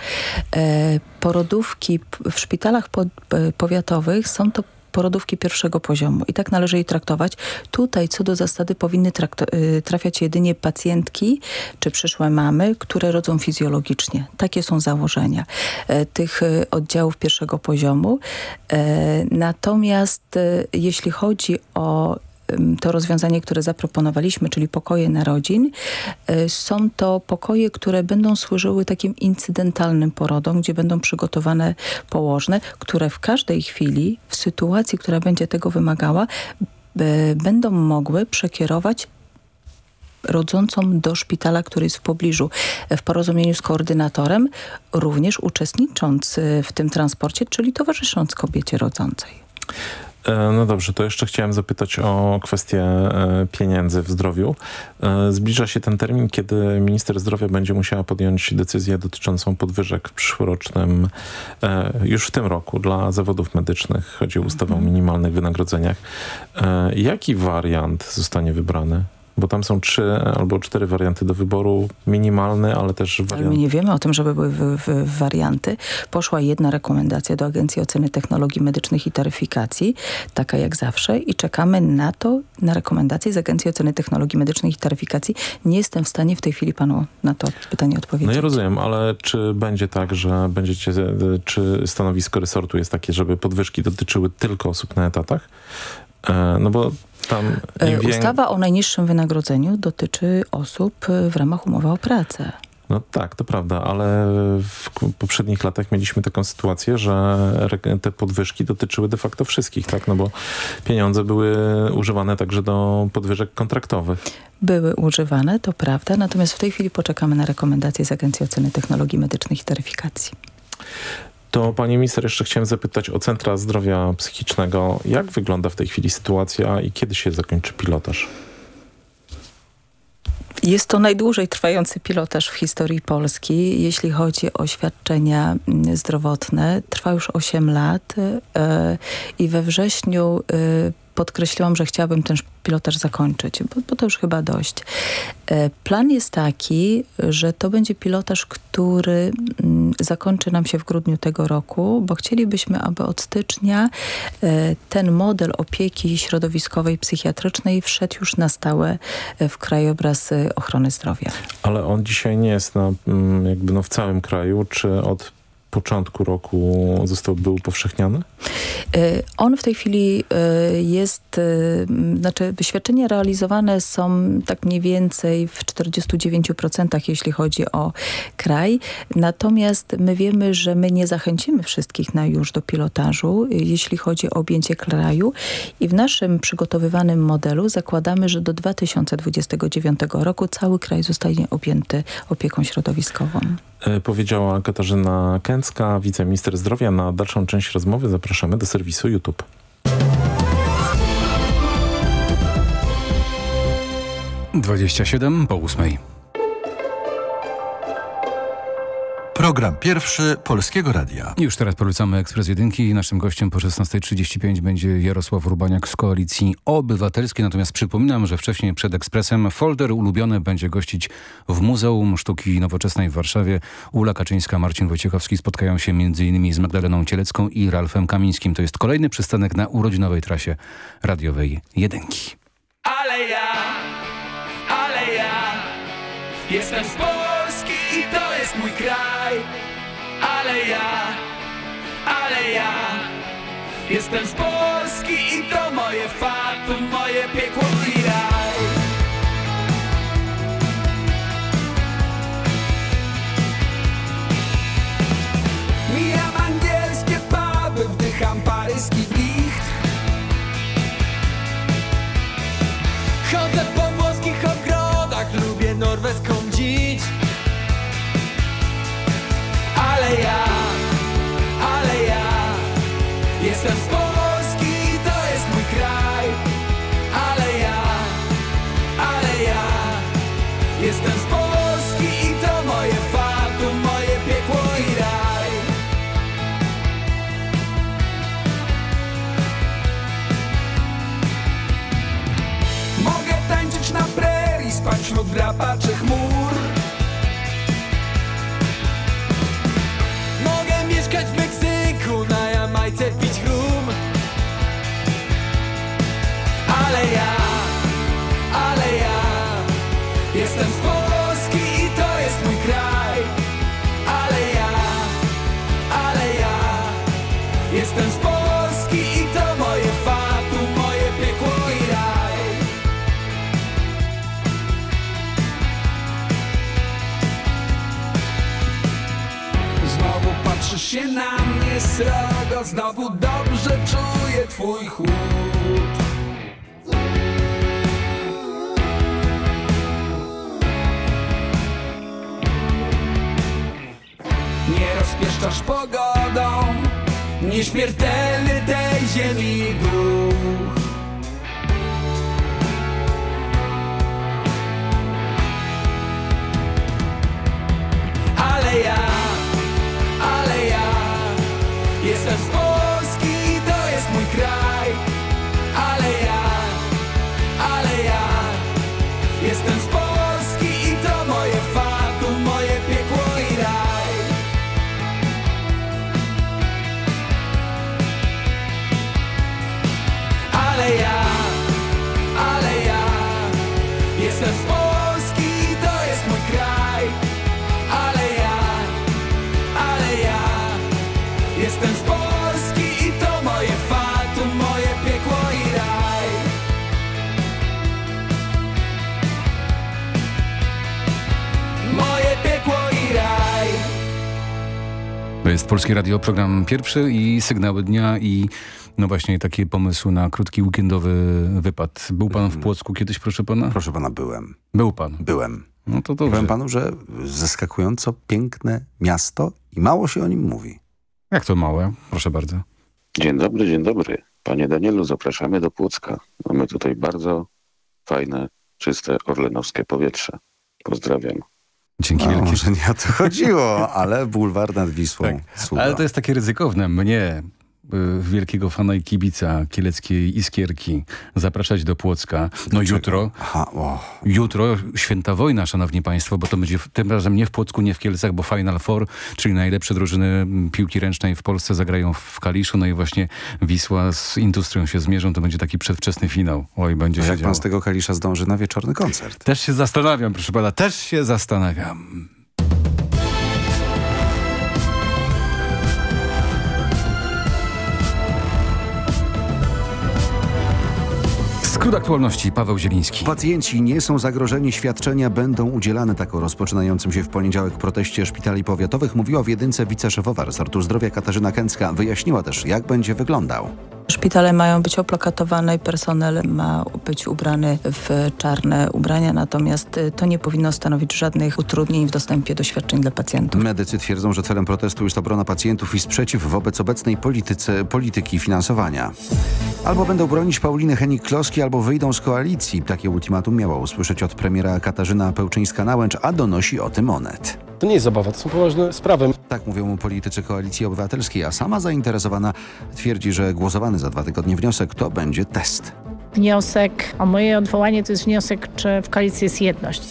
[SPEAKER 26] E, porodówki w szpitalach p- powiatowych są to porodówki pierwszego poziomu i tak należy je traktować. Tutaj co do zasady powinny y, trafiać jedynie pacjentki czy przyszłe mamy, które rodzą fizjologicznie. Takie są założenia e, tych e, oddziałów pierwszego poziomu. E, Natomiast jeśli chodzi o to rozwiązanie, które zaproponowaliśmy, czyli pokoje narodzin, e, są to pokoje, które będą służyły takim incydentalnym porodom, gdzie będą przygotowane położne, które w każdej chwili, w sytuacji, która będzie tego wymagała, b- będą mogły przekierować rodzącą do szpitala, który jest w pobliżu, w porozumieniu z koordynatorem, również uczestnicząc w tym transporcie, czyli towarzysząc kobiecie rodzącej.
[SPEAKER 25] E, No dobrze, to jeszcze chciałem zapytać o kwestię e, pieniędzy w zdrowiu. E, Zbliża się ten termin, kiedy minister zdrowia będzie musiała podjąć decyzję dotyczącą podwyżek w przyszłorocznym, już w tym roku dla zawodów medycznych. Chodzi o ustawę o minimalnych wynagrodzeniach. Jaki wariant zostanie wybrany? Bo tam są trzy albo cztery warianty do wyboru, minimalny, ale też
[SPEAKER 26] Ale
[SPEAKER 25] wariant
[SPEAKER 26] my nie wiemy o tym, żeby były w, w, warianty. Poszła jedna rekomendacja do Agencji Oceny Technologii Medycznych i Taryfikacji, taka jak zawsze i czekamy na to, na rekomendacje z Agencji Oceny Technologii Medycznych i Taryfikacji. Nie jestem w stanie w tej chwili panu na to pytanie odpowiedzieć.
[SPEAKER 25] No ja rozumiem, ale czy będzie tak, że będziecie, czy stanowisko resortu jest takie, żeby podwyżki dotyczyły tylko osób na etatach? E, no bo tam...
[SPEAKER 26] E. Ustawa o najniższym wynagrodzeniu dotyczy osób e, w ramach umowy o pracę.
[SPEAKER 25] No tak, to prawda, ale w poprzednich latach mieliśmy taką sytuację, że te podwyżki dotyczyły de facto wszystkich, tak? No bo pieniądze były używane także do podwyżek kontraktowych.
[SPEAKER 26] Były używane, to prawda, natomiast w tej chwili poczekamy na rekomendacje z Agencji Oceny Technologii Medycznych i Taryfikacji.
[SPEAKER 25] To pani minister, jeszcze chciałem zapytać o Centra Zdrowia Psychicznego. Jak wygląda w tej chwili sytuacja i kiedy się zakończy pilotaż?
[SPEAKER 26] Jest to najdłużej trwający pilotaż w historii Polski, jeśli chodzi o świadczenia mm, zdrowotne. Trwa już 8 lat yy, i we wrześniu yy, podkreśliłam, że chciałabym ten pilotaż zakończyć, bo, bo, to już chyba dość. E, plan jest taki, że to będzie pilotaż, który mm, zakończy nam się w grudniu tego roku, bo chcielibyśmy, aby od stycznia e, ten model opieki środowiskowej, psychiatrycznej wszedł już na stałe e, w krajobraz ochrony zdrowia.
[SPEAKER 25] Ale on dzisiaj nie jest na, mm, jakby no w całym kraju, czy od początku roku został, był upowszechniany?
[SPEAKER 26] On w tej chwili jest, znaczy świadczenia realizowane są tak mniej więcej w 49% jeśli chodzi o kraj. Natomiast my wiemy, że my nie zachęcimy wszystkich na już do pilotażu, jeśli chodzi o objęcie kraju i w naszym przygotowywanym modelu zakładamy, że do 2029 roku cały kraj zostanie objęty opieką środowiskową.
[SPEAKER 25] Powiedziała Katarzyna Kęcka, wiceminister zdrowia. Na dalszą część rozmowy zapraszamy do serwisu YouTube.
[SPEAKER 23] Dwadzieścia siedem po ósmej.
[SPEAKER 10] Program pierwszy Polskiego Radia.
[SPEAKER 23] Już teraz polecamy Ekspres Jedynki. Naszym gościem po 16.35 będzie Jarosław Rubaniak z Koalicji Obywatelskiej. Natomiast przypominam, że wcześniej przed Ekspresem folder ulubiony będzie gościć w Muzeum Sztuki Nowoczesnej w Warszawie. Ula Kaczyńska, Marcin Wojciechowski spotkają się m.in. z Magdaleną Cielecką i Ralfem Kamińskim. To jest kolejny przystanek na urodzinowej trasie radiowej Jedynki.
[SPEAKER 27] Ale ja, ale ja jestem to jest mój kraj. Ale ja, ale ja jestem z Polski i to moje fatum, moje piekło mnie srogo Znowu dobrze czuję twój chłód. Nie rozpieszczasz pogodą Nieśmiertelny tej ziemi duch. Ale ja, jest
[SPEAKER 23] Polskie Radio, program pierwszy i sygnały dnia i no właśnie takie pomysły na krótki weekendowy wypad. Był pan w Płocku kiedyś, proszę pana?
[SPEAKER 2] Proszę pana, byłem.
[SPEAKER 23] Był pan?
[SPEAKER 2] Byłem.
[SPEAKER 23] No to dobrze.
[SPEAKER 2] Powiem panu, że zaskakująco piękne miasto i mało się o nim mówi.
[SPEAKER 23] Jak to małe? Proszę bardzo.
[SPEAKER 28] Dzień dobry, dzień dobry. Panie Danielu, zapraszamy do Płocka. Mamy tutaj bardzo fajne, czyste, orlenowskie powietrze. Pozdrawiam.
[SPEAKER 23] Dzięki
[SPEAKER 2] no,
[SPEAKER 23] wielkie.
[SPEAKER 2] Może nie o to chodziło, ale bulwar nad Wisłą.
[SPEAKER 23] Tak. Ale to jest takie ryzykowne. Mnie, wielkiego fana i kibica kieleckiej Iskierki, zapraszać do Płocka. No jutro,
[SPEAKER 2] Aha, o.
[SPEAKER 23] jutro święta wojna, szanowni państwo, bo to będzie tym razem nie w Płocku, nie w Kielcach, bo Final Four, czyli najlepsze drużyny piłki ręcznej w Polsce zagrają w Kaliszu, no i właśnie Wisła z Industrią się zmierzą, to będzie taki przedwczesny finał. Oj, będzie się
[SPEAKER 2] jak
[SPEAKER 23] działo.
[SPEAKER 2] pan z tego Kalisza zdąży na wieczorny koncert?
[SPEAKER 23] Też się zastanawiam, proszę pana, też się zastanawiam. Skrót aktualności, Paweł Zieliński.
[SPEAKER 2] Pacjenci nie są zagrożeni, świadczenia będą udzielane. Tak o rozpoczynającym się w poniedziałek proteście szpitali powiatowych mówiła w jedynce wiceszefowa resortu zdrowia Katarzyna Kęcka. Wyjaśniła też, jak będzie wyglądał.
[SPEAKER 26] Szpitale mają być oplakatowane i personel ma być ubrany w czarne ubrania, natomiast y, to nie powinno stanowić żadnych utrudnień w dostępie do świadczeń dla pacjentów.
[SPEAKER 2] Medycy twierdzą, że celem protestu jest obrona pacjentów i sprzeciw wobec obecnej polityce, polityki finansowania. Albo będą bronić Pauliny Henik-Kloski, albo wyjdą z koalicji. Takie ultimatum miała usłyszeć od premiera Katarzyna Pełczyńska-Nałęcz, a donosi o tym Onet.
[SPEAKER 29] To nie jest zabawa, to są poważne sprawy.
[SPEAKER 2] Tak mówią politycy Koalicji Obywatelskiej, a sama zainteresowana twierdzi, że głosowany za dwa tygodnie wniosek to będzie test.
[SPEAKER 30] Wniosek o moje odwołanie to jest wniosek, czy w koalicji jest jedność.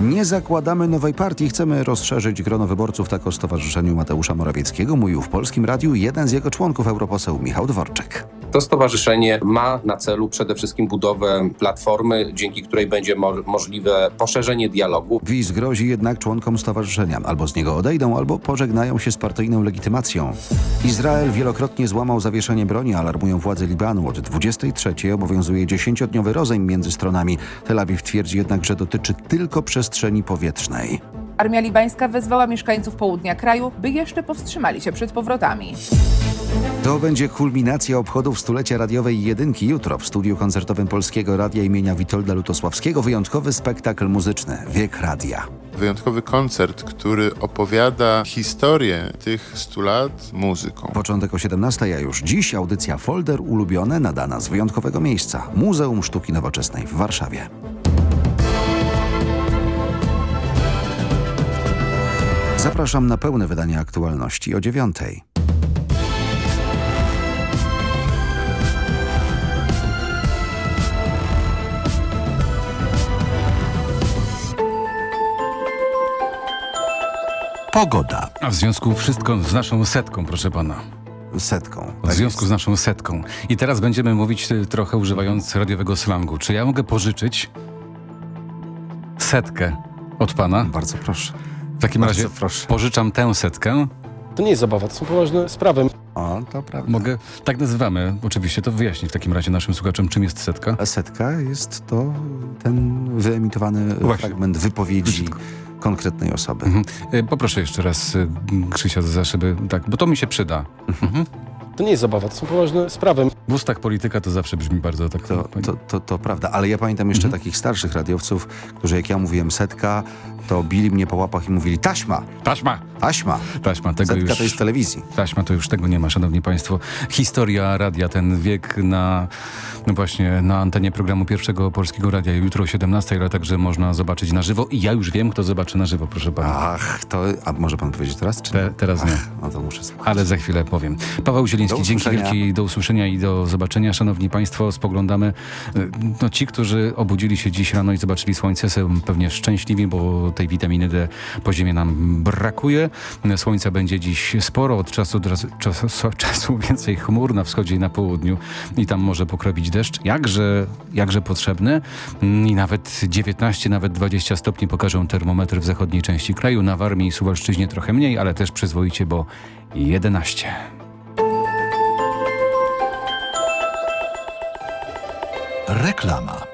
[SPEAKER 2] Nie zakładamy nowej partii, chcemy rozszerzyć grono wyborców, tak o Stowarzyszeniu Mateusza Morawieckiego mówił w Polskim Radiu jeden z jego członków, europoseł Michał Dworczyk.
[SPEAKER 31] To stowarzyszenie ma na celu przede wszystkim budowę platformy, dzięki której będzie mo możliwe poszerzenie dialogu.
[SPEAKER 2] WiS grozi jednak członkom stowarzyszenia. Albo z niego odejdą, albo pożegnają się z partyjną legitymacją. Izrael wielokrotnie złamał zawieszenie broni, alarmują władze Libanu. Od 23 obowiązuje 10-dniowy rozejm między stronami. Tel Awiw twierdzi jednak, że dotyczy tylko przestrzeni powietrznej.
[SPEAKER 32] Armia libańska wezwała mieszkańców południa kraju, by jeszcze powstrzymali się przed powrotami.
[SPEAKER 2] To będzie kulminacja obchodów stulecia radiowej jedynki. Jutro w studiu koncertowym Polskiego Radia imienia Witolda Lutosławskiego wyjątkowy spektakl muzyczny Wiek Radia.
[SPEAKER 33] Wyjątkowy koncert, który opowiada historię tych 100 lat muzyką.
[SPEAKER 2] Początek o 17, a już dziś audycja Folder Ulubione nadana z wyjątkowego miejsca Muzeum Sztuki Nowoczesnej w Warszawie. Zapraszam na pełne wydanie aktualności o dziewiątej. Pogoda.
[SPEAKER 23] A w związku wszystko z naszą setką, proszę pana.
[SPEAKER 2] Setką.
[SPEAKER 23] W związku z naszą setką. I teraz będziemy mówić y, trochę używając radiowego slangu. Czy ja mogę pożyczyć setkę od pana?
[SPEAKER 2] Bardzo proszę.
[SPEAKER 23] W takim
[SPEAKER 2] Bardzo
[SPEAKER 23] razie
[SPEAKER 2] proszę.
[SPEAKER 23] pożyczam tę setkę.
[SPEAKER 29] To nie jest zabawa, to są poważne sprawy.
[SPEAKER 2] O, to prawda.
[SPEAKER 23] Mogę, tak nazywamy, oczywiście, to wyjaśnić w takim razie naszym słuchaczom, czym jest setka.
[SPEAKER 2] A setka jest to ten wyemitowany
[SPEAKER 23] Właśnie.
[SPEAKER 2] fragment wypowiedzi konkretnej osoby.
[SPEAKER 23] Mhm. Y, Poproszę jeszcze raz y, Krzysia za szyby, tak, bo to mi się przyda. Mhm.
[SPEAKER 29] To nie jest zabawa, to są poważne sprawy.
[SPEAKER 23] W ustach polityka to zawsze brzmi bardzo tak.
[SPEAKER 2] To, to, to, to prawda, ale ja pamiętam jeszcze takich starszych radiowców, którzy jak ja mówiłem setka, to bili mnie po łapach i mówili taśma,
[SPEAKER 23] Taśma!
[SPEAKER 2] taśma.
[SPEAKER 23] Taśma, tego
[SPEAKER 2] Setka
[SPEAKER 23] już...
[SPEAKER 2] to jest telewizji.
[SPEAKER 23] Taśma to już tego nie ma, szanowni państwo. Historia radia, ten wiek na, no właśnie, na antenie programu pierwszego Polskiego Radia jutro o 17, ale także można zobaczyć na żywo. I ja już wiem, kto zobaczy na żywo, proszę pana.
[SPEAKER 2] Ach, to, a może pan powiedzieć teraz? Czy
[SPEAKER 23] Te, teraz nie.
[SPEAKER 2] No to muszę słuchać.
[SPEAKER 23] Ale za chwilę powiem. Paweł Zieliński, dzięki wielkiej, do usłyszenia i do zobaczenia. Szanowni Państwo, spoglądamy. y, No ci, którzy obudzili się dziś rano i zobaczyli słońce, są pewnie szczęśliwi, bo tej witaminy D po ziemi nam brakuje. Słońca będzie dziś sporo, od czasu do czasu, czasu <laughs> więcej chmur na wschodzie i na południu i tam może pokropić deszcz. Jakże, jakże potrzebny. I nawet 19, nawet 20 stopni pokażą termometry w zachodniej części kraju. Na Warmii i Suwalszczyźnie trochę mniej, ale też przyzwoicie, bo 11.
[SPEAKER 10] Reklama.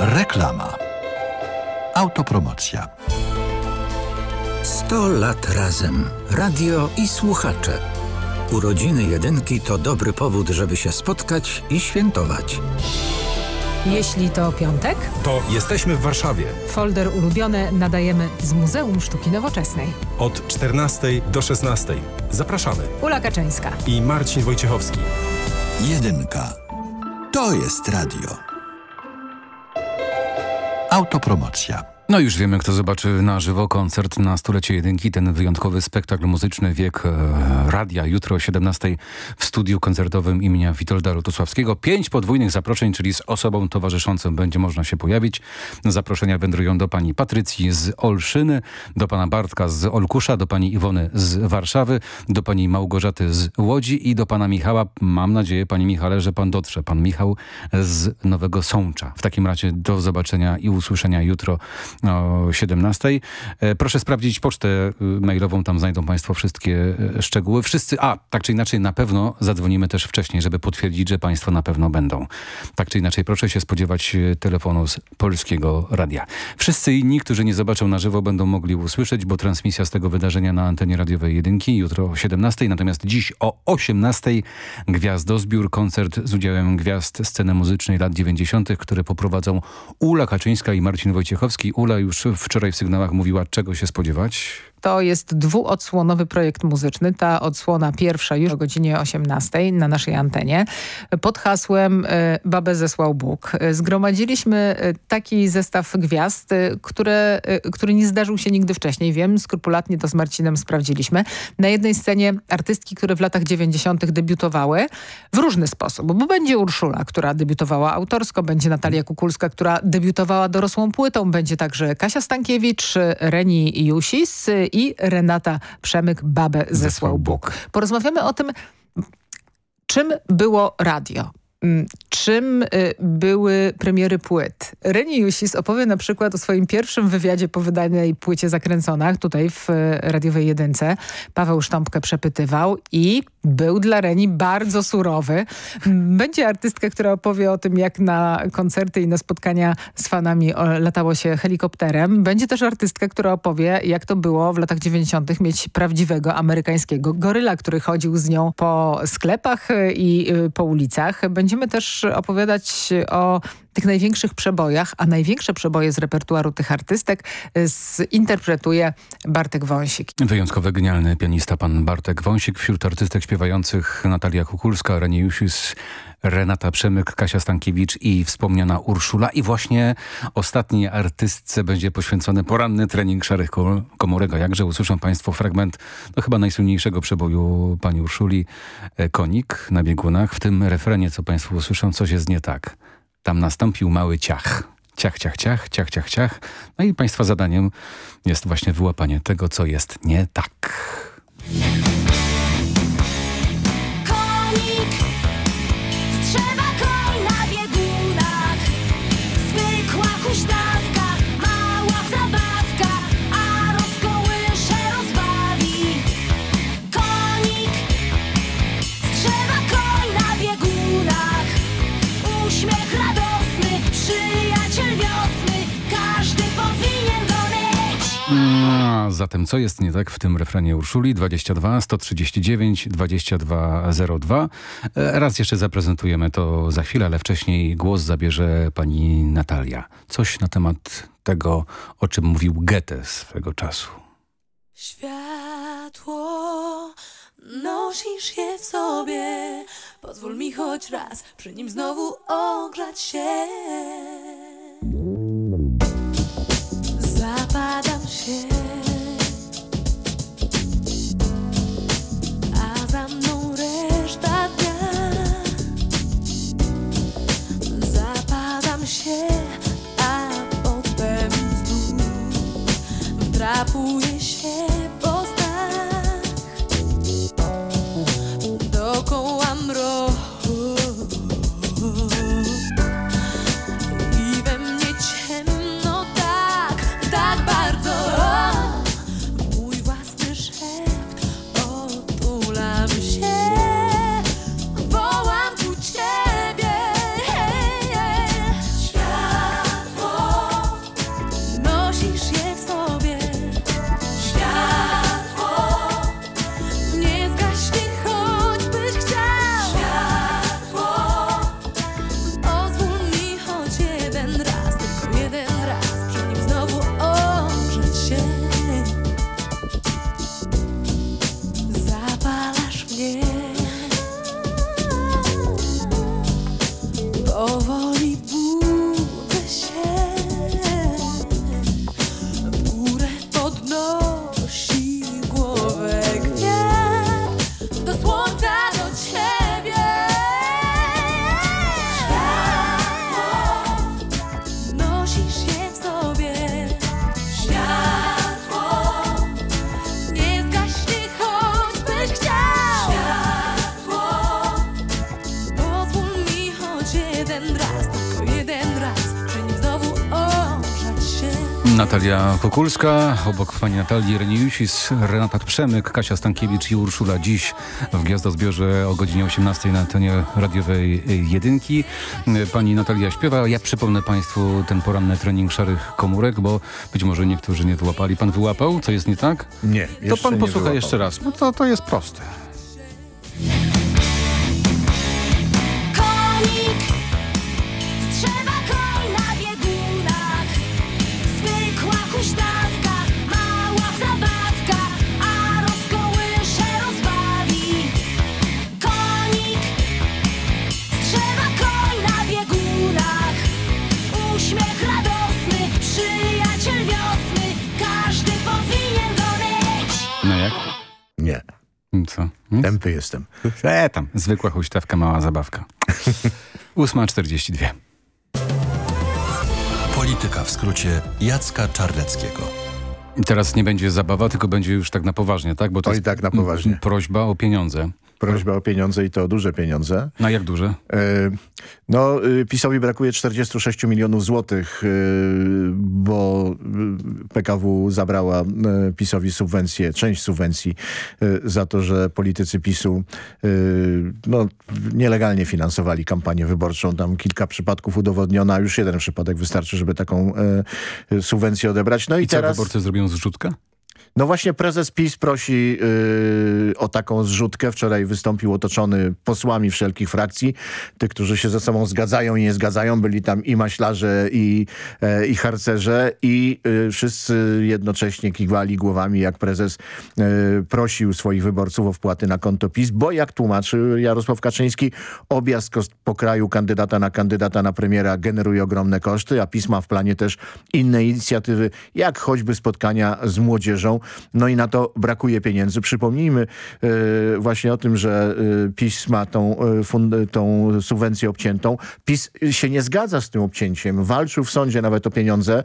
[SPEAKER 10] Reklama. Autopromocja.
[SPEAKER 34] 100 lat razem. Radio i słuchacze. Urodziny jedynki to dobry powód, żeby się spotkać i świętować.
[SPEAKER 35] Jeśli to piątek,
[SPEAKER 36] To jesteśmy w Warszawie.
[SPEAKER 35] folder ulubione nadajemy z Muzeum Sztuki Nowoczesnej.
[SPEAKER 36] Od 14 do 16. Zapraszamy.
[SPEAKER 35] Ula Kaczyńska.
[SPEAKER 36] I Marcin Wojciechowski.
[SPEAKER 10] Jedynka. To jest radio. Autopromocja.
[SPEAKER 23] No już wiemy, kto zobaczy na żywo koncert na stulecie jedynki, ten wyjątkowy spektakl muzyczny Wiek e, Radia, jutro o 17 w studiu koncertowym imienia Witolda Lutosławskiego. Pięć podwójnych zaproszeń, czyli z osobą towarzyszącą będzie można się pojawić. Zaproszenia wędrują do pani Patrycji z Olszyny, do pana Bartka z Olkusza, do pani Iwony z Warszawy, do pani Małgorzaty z Łodzi i do pana Michała. Mam nadzieję, panie Michale, że pan dotrze. Pan Michał z Nowego Sącza. W takim razie do zobaczenia i usłyszenia jutro o 17. E, Proszę sprawdzić pocztę y, mailową, tam znajdą Państwo wszystkie e, szczegóły. Wszyscy, a tak czy inaczej na pewno zadzwonimy też wcześniej, żeby potwierdzić, że Państwo na pewno będą. Tak czy inaczej proszę się spodziewać e, telefonu z Polskiego Radia. Wszyscy inni, którzy nie zobaczą na żywo będą mogli usłyszeć, bo transmisja z tego wydarzenia na antenie radiowej jedynki jutro o 17, natomiast dziś o 18 Gwiazdozbiór, koncert z udziałem gwiazd sceny muzycznej lat 90., które poprowadzą Ula Kaczyńska i Marcin Wojciechowski. Ula już wczoraj w sygnałach mówiła, czego się spodziewać.
[SPEAKER 35] To jest dwuodsłonowy projekt muzyczny. Ta odsłona pierwsza już o godzinie 18 na naszej antenie pod hasłem e, Babę zesłał Bóg. E, Zgromadziliśmy e, taki zestaw gwiazd, które, który nie zdarzył się nigdy wcześniej. Wiem, skrupulatnie to z Marcinem sprawdziliśmy. Na jednej scenie artystki, które w latach 90. debiutowały w różny sposób, bo będzie Urszula, która debiutowała autorsko, będzie Natalia Kukulska, która debiutowała dorosłą płytą, będzie także Kasia Stankiewicz, Reni Jusis i Renata Przemyk, Babę zesłał Bóg. Porozmawiamy o tym, czym było radio. Mm, Czym y, były premiery płyt? Reni Jusis opowie na przykład o swoim pierwszym wywiadzie po wydanej płycie Zakręconach, tutaj w y, radiowej jedynce. Paweł Sztąpkę przepytywał i był dla Reni bardzo surowy. Będzie artystka, która opowie o tym, jak na koncerty i na spotkania z fanami latało się helikopterem. Będzie też artystka, która opowie, jak to było w latach 90. mieć prawdziwego amerykańskiego goryla, który chodził z nią po sklepach y, i po ulicach. Będziemy też opowiadać o tych największych przebojach, a największe przeboje z repertuaru tych artystek y, zinterpretuje Bartek Wąsik.
[SPEAKER 23] Wyjątkowy, genialny pianista pan Bartek Wąsik. Wśród artystek śpiewających Natalia Kukulska, Reni Jusis, Renata Przemyk, Kasia Stankiewicz i wspomniana Urszula. I właśnie ostatniej artystce będzie poświęcony poranny trening Szarych Ko- Komorego. Jakże usłyszą Państwo fragment no chyba najsłynniejszego przeboju pani Urszuli, e, Konik na biegunach. W tym refrenie, co Państwo usłyszą, coś jest nie tak. Tam nastąpił mały ciach. Ciach, ciach, ciach, ciach, ciach, ciach. No i Państwa zadaniem jest właśnie wyłapanie tego, co jest nie tak. Zatem co jest nie tak w tym refrenie Urszuli? 22 139 2202. E, Raz jeszcze zaprezentujemy to za chwilę, ale wcześniej głos zabierze pani Natalia. Coś na temat tego, o czym mówił Goethe swego czasu.
[SPEAKER 37] Światło, nosisz je w sobie Pozwól mi choć raz przy nim znowu ogrzać się Zapadam się się, a potem znów wdrapuje się po snach dookoła mroku
[SPEAKER 23] Natalia Kukulska, obok pani Natalii Reniusis, Renata Przemyk, Kasia Stankiewicz i Urszula dziś w Gwiazdozbiorze o godzinie 18 na antenie radiowej Jedynki. Pani Natalia śpiewa. Ja przypomnę państwu ten poranny trening szarych komórek, bo być może niektórzy nie wyłapali. Pan wyłapał? Co jest nie tak?
[SPEAKER 38] Nie,
[SPEAKER 23] To pan posłucha jeszcze raz. No to, to jest proste.
[SPEAKER 38] Tępy jestem. <laughs>
[SPEAKER 23] E, tam. Zwykła huśtawka, mała zabawka. <laughs> 8.42.
[SPEAKER 10] Polityka w skrócie Jacka Czarneckiego.
[SPEAKER 23] Teraz nie będzie zabawa, tylko będzie już tak na poważnie, tak? Bo to
[SPEAKER 38] Oj,
[SPEAKER 23] jest
[SPEAKER 38] tak na poważnie.
[SPEAKER 23] prośba o pieniądze.
[SPEAKER 38] Prośba o pieniądze i to duże pieniądze.
[SPEAKER 23] Na jak duże?
[SPEAKER 38] E, No, y, PiSowi brakuje 46 milionów złotych, y, bo y, PKW zabrała PiSowi subwencję, część subwencji za to, że politycy PiSu no, nielegalnie finansowali kampanię wyborczą. Tam kilka przypadków udowodniono, a już jeden przypadek wystarczy, żeby taką subwencję odebrać. No i,
[SPEAKER 23] I co,
[SPEAKER 38] teraz...
[SPEAKER 23] wyborcy zrobią zrzutkę?
[SPEAKER 38] No właśnie prezes PiS prosi yy, o taką zrzutkę. Wczoraj wystąpił otoczony posłami wszelkich frakcji. Tych, którzy się ze sobą zgadzają i nie zgadzają. Byli tam i maślarze, i, e, i harcerze. I y, wszyscy jednocześnie kiwali głowami, jak prezes y, prosił swoich wyborców o wpłaty na konto PiS, bo jak tłumaczy Jarosław Kaczyński, objazd po kraju kandydata na kandydata na premiera generuje ogromne koszty, a PiS ma w planie też inne inicjatywy, jak choćby spotkania z młodzieżą. No i na to brakuje pieniędzy. Przypomnijmy e, właśnie o tym, że e, PiS ma tą, e, tą subwencję obciętą. PiS się nie zgadza z tym obcięciem. Walczył w sądzie nawet o pieniądze,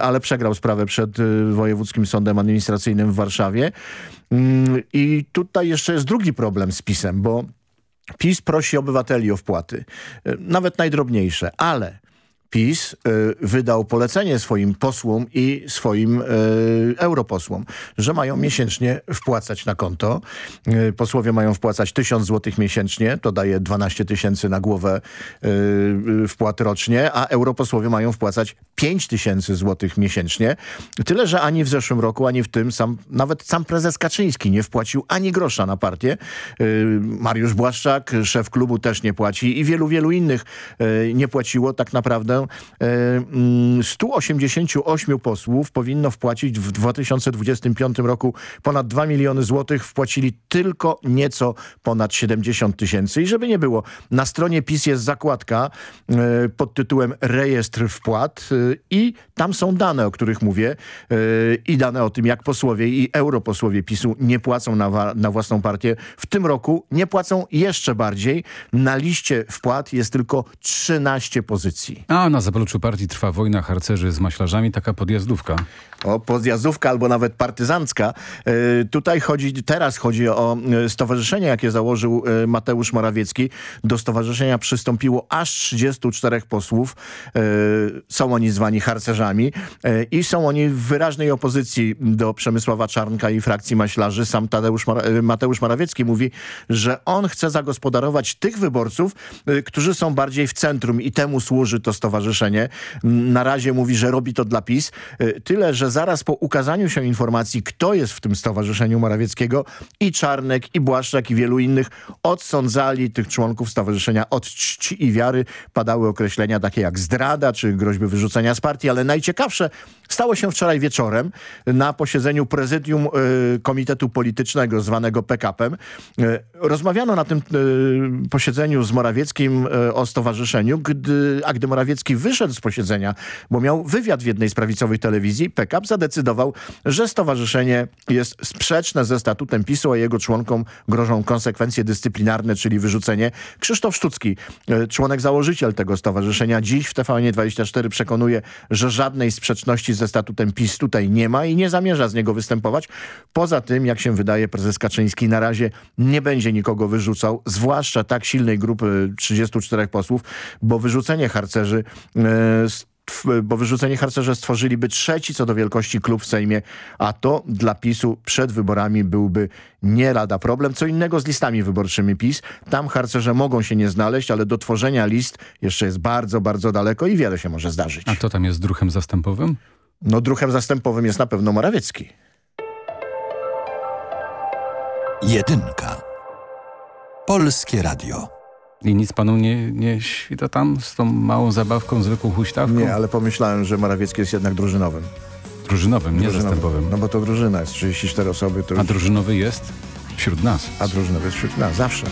[SPEAKER 38] ale przegrał sprawę przed Wojewódzkim Sądem Administracyjnym w Warszawie. Mm, I tutaj jeszcze jest drugi problem z PiSem, bo PiS prosi obywateli o wpłaty, nawet najdrobniejsze, ale PiS y, wydał polecenie swoim posłom i swoim y, europosłom, że mają miesięcznie wpłacać na konto. Y, posłowie mają wpłacać 1000 zł miesięcznie, to daje 12 tysięcy na głowę wpłat rocznie, a europosłowie mają wpłacać 5 tysięcy złotych miesięcznie. Tyle, że ani w zeszłym roku, ani w tym sam, nawet sam prezes Kaczyński nie wpłacił ani grosza na partię. Mariusz Błaszczak, szef klubu też nie płaci i wielu, wielu innych nie płaciło tak naprawdę e, mm, 188 posłów powinno wpłacić w 2025 roku ponad 2 miliony złotych. Wpłacili tylko nieco ponad 70 tysięcy. I żeby nie było, na stronie PiS jest zakładka e, pod tytułem Rejestr Wpłat e, i tam są dane, o których mówię i dane o tym, jak posłowie i europosłowie PiSu nie płacą na, na własną partię. W tym roku nie płacą jeszcze bardziej. Na liście wpłat jest tylko 13 pozycji.
[SPEAKER 23] A A na zapleczu partii trwa wojna harcerzy z maślarzami, taka podjazdówka.
[SPEAKER 39] O, podjazdówka albo nawet partyzancka. E, tutaj chodzi, teraz chodzi o e, stowarzyszenie, jakie założył e, Mateusz Morawiecki. Do stowarzyszenia przystąpiło aż 34 posłów. Są oni zwani harcerzami i są oni w wyraźnej opozycji do Przemysława Czarnka i frakcji maślarzy. Sam Tadeusz Mateusz Morawiecki mówi, że on chce zagospodarować tych wyborców, którzy są bardziej w centrum i temu służy to stowarzyszenie. Na razie mówi, że robi to dla PiS. Tyle, że zaraz po ukazaniu się informacji, kto jest w tym stowarzyszeniu Morawieckiego i Czarnek, i Błaszczak, i wielu innych odsądzali tych członków stowarzyszenia od czci i wiary. Padały określenia takie jak zdrada, czy groźby wyrzucenia z partii, ale najciekawsze stało się wczoraj wieczorem na posiedzeniu prezydium e, Komitetu Politycznego zwanego PKP-em. E, rozmawiano na tym e, posiedzeniu z Morawieckim o stowarzyszeniu, gdy, a gdy Morawiecki wyszedł z posiedzenia, bo miał wywiad w jednej z prawicowych telewizji, PKP zadecydował, że stowarzyszenie jest sprzeczne ze statutem PiSu, a jego członkom grożą konsekwencje dyscyplinarne, czyli wyrzucenie. Krzysztof Sztucki, e, członek założyciel tego stowarzyszenia, dziś w TVN24 przekonuje, że żadnej sprzeczności ze statutem PiS tutaj nie ma i nie zamierza z niego występować. Poza tym, jak się wydaje, prezes Kaczyński na razie nie będzie nikogo wyrzucał, zwłaszcza tak silnej grupy 34 posłów, bo wyrzucenie harcerzy e, bo wyrzucenie harcerze stworzyliby trzeci co do wielkości klub w Sejmie, a to dla PiSu przed wyborami byłby nie lada problem. Co innego z listami wyborczymi PiS. Tam harcerze mogą się nie znaleźć, ale do tworzenia list jeszcze jest bardzo, bardzo daleko i wiele się może zdarzyć.
[SPEAKER 23] A kto tam jest druhem zastępowym?
[SPEAKER 39] No druhem zastępowym jest na pewno Morawiecki.
[SPEAKER 10] Jedynka. Polskie Radio.
[SPEAKER 23] I nic panu nie, nie świta tam z tą małą zabawką, zwykłą huśtawką?
[SPEAKER 39] Nie, ale pomyślałem, że Morawiecki jest jednak drużynowym.
[SPEAKER 23] Drużynowym, nie
[SPEAKER 39] Drużynowym.
[SPEAKER 23] zastępowym.
[SPEAKER 39] No bo to drużyna jest 34 osoby. To
[SPEAKER 23] A drużynowy jest wśród nas.
[SPEAKER 39] A drużynowy jest wśród nas, zawsze.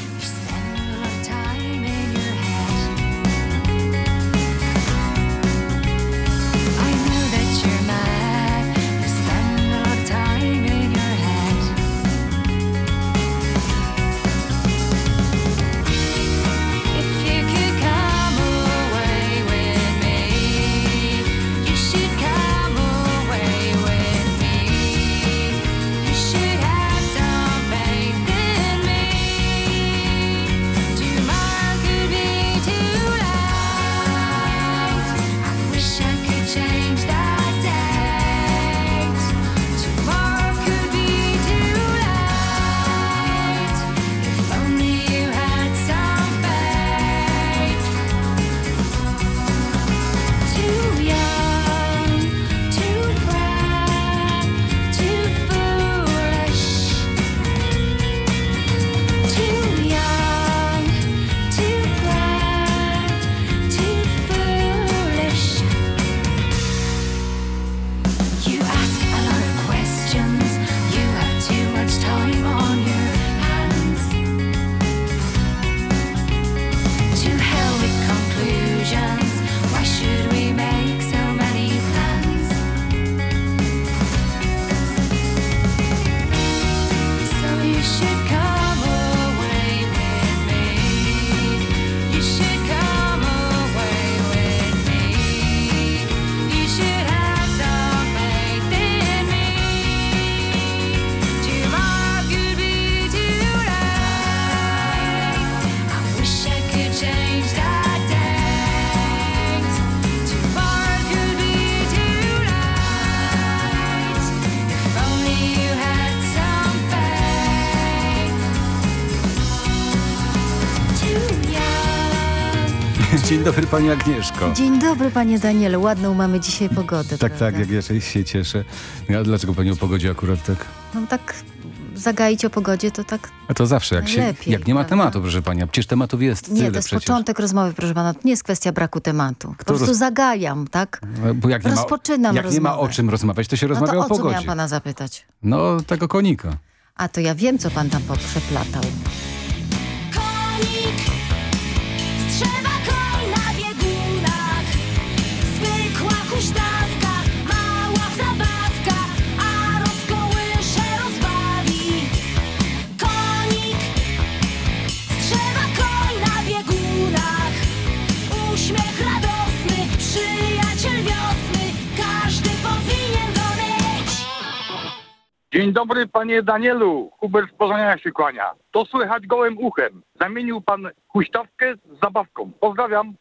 [SPEAKER 23] Dobry pani Agnieszko.
[SPEAKER 17] Dzień dobry panie Danielu, ładną mamy dzisiaj pogodę.
[SPEAKER 23] Tak,
[SPEAKER 17] prawda?
[SPEAKER 23] tak, jak ja się- się cieszę. A dlaczego pani o pogodzie akurat tak?
[SPEAKER 17] No tak zagaić o pogodzie to tak
[SPEAKER 23] A to zawsze, jak, się,
[SPEAKER 17] Najlepiej,
[SPEAKER 23] jak nie ma
[SPEAKER 17] prawda?
[SPEAKER 23] tematu, proszę pani. A przecież tematów jest
[SPEAKER 17] Nie,
[SPEAKER 23] tyle
[SPEAKER 17] to jest
[SPEAKER 23] przecież.
[SPEAKER 17] początek rozmowy, proszę pana. To nie jest kwestia braku tematu. Po
[SPEAKER 23] Kto
[SPEAKER 17] prostu
[SPEAKER 23] roz-
[SPEAKER 17] zagajam, tak?
[SPEAKER 23] Bo jak nie ma,
[SPEAKER 17] Rozpoczynam
[SPEAKER 23] Jak nie ma o
[SPEAKER 17] rozmowę.
[SPEAKER 23] czym rozmawiać, to się
[SPEAKER 17] No
[SPEAKER 23] rozmawia
[SPEAKER 17] to
[SPEAKER 23] o
[SPEAKER 17] o
[SPEAKER 23] pogodzie.
[SPEAKER 17] miałam pana zapytać?
[SPEAKER 23] No, tego konika.
[SPEAKER 17] A to ja wiem, co pan tam poprzeplatał.
[SPEAKER 40] Dzień dobry panie Danielu, Hubert z Poznania się kłania. To słychać gołym uchem. Zamienił pan huśtawkę z zabawką. Pozdrawiam.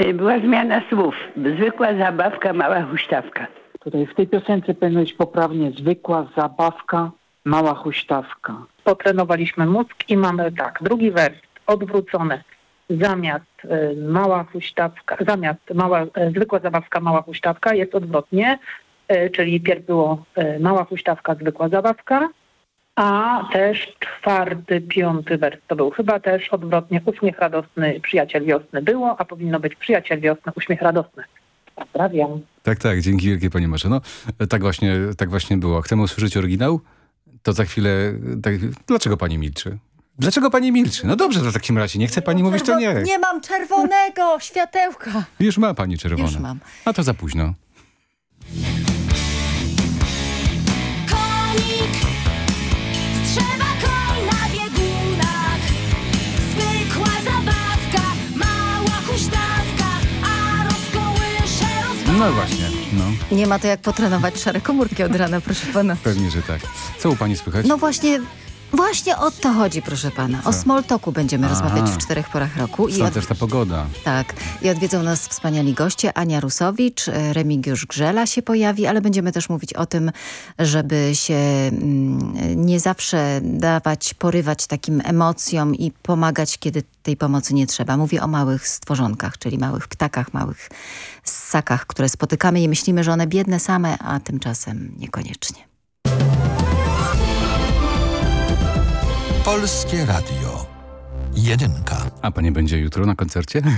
[SPEAKER 41] Y, Była zmiana słów. Zwykła zabawka, mała huśtawka.
[SPEAKER 42] Tutaj w tej piosence powinno być poprawnie zwykła zabawka, mała huśtawka.
[SPEAKER 43] Potrenowaliśmy mózg i mamy tak, drugi wers odwrócony. Zamiast e, mała huśtawka, zamiast mała, e, zwykła zabawka, mała huśtawka jest odwrotnie, czyli pierw było e, mała huśtawka, zwykła zabawka, a też czwarty, piąty wers to był chyba też odwrotnie uśmiech radosny, przyjaciel wiosny było, a powinno być przyjaciel wiosny, uśmiech radosny. Pozdrawiam.
[SPEAKER 17] Tak, tak, dzięki wielkie panie Marzeno. Tak właśnie, tak właśnie było. Chcemy usłyszeć oryginał? To za chwilę... Tak, dlaczego pani milczy? Dlaczego pani milczy? No dobrze, to w takim razie nie chce pani mówić, to nie.
[SPEAKER 23] Nie mam czerwonego światełka.
[SPEAKER 17] Już ma pani czerwone.
[SPEAKER 23] Już mam.
[SPEAKER 17] A to za późno. No właśnie, no.
[SPEAKER 23] Nie ma to jak potrenować szare komórki od rana, proszę pana.
[SPEAKER 17] Pewnie, że tak. Co u pani słychać?
[SPEAKER 23] No właśnie, właśnie o to chodzi, proszę pana. O
[SPEAKER 17] Co?
[SPEAKER 23] small talku będziemy rozmawiać w czterech porach roku.
[SPEAKER 17] Stąd
[SPEAKER 23] od-
[SPEAKER 17] też ta pogoda.
[SPEAKER 23] Tak. I odwiedzą nas wspaniali goście. Ania Rusowicz, e, Remigiusz Grzela się pojawi, ale będziemy też mówić o tym, żeby się mm, nie zawsze dawać, porywać takim emocjom i pomagać, kiedy tej pomocy nie trzeba. Mówię o małych stworzonkach, czyli małych ptakach, małych ssakach, które spotykamy i myślimy, że one biedne same, a tymczasem niekoniecznie.
[SPEAKER 10] Polskie Radio. Jedynka.
[SPEAKER 17] A pani będzie jutro na koncercie? <laughs>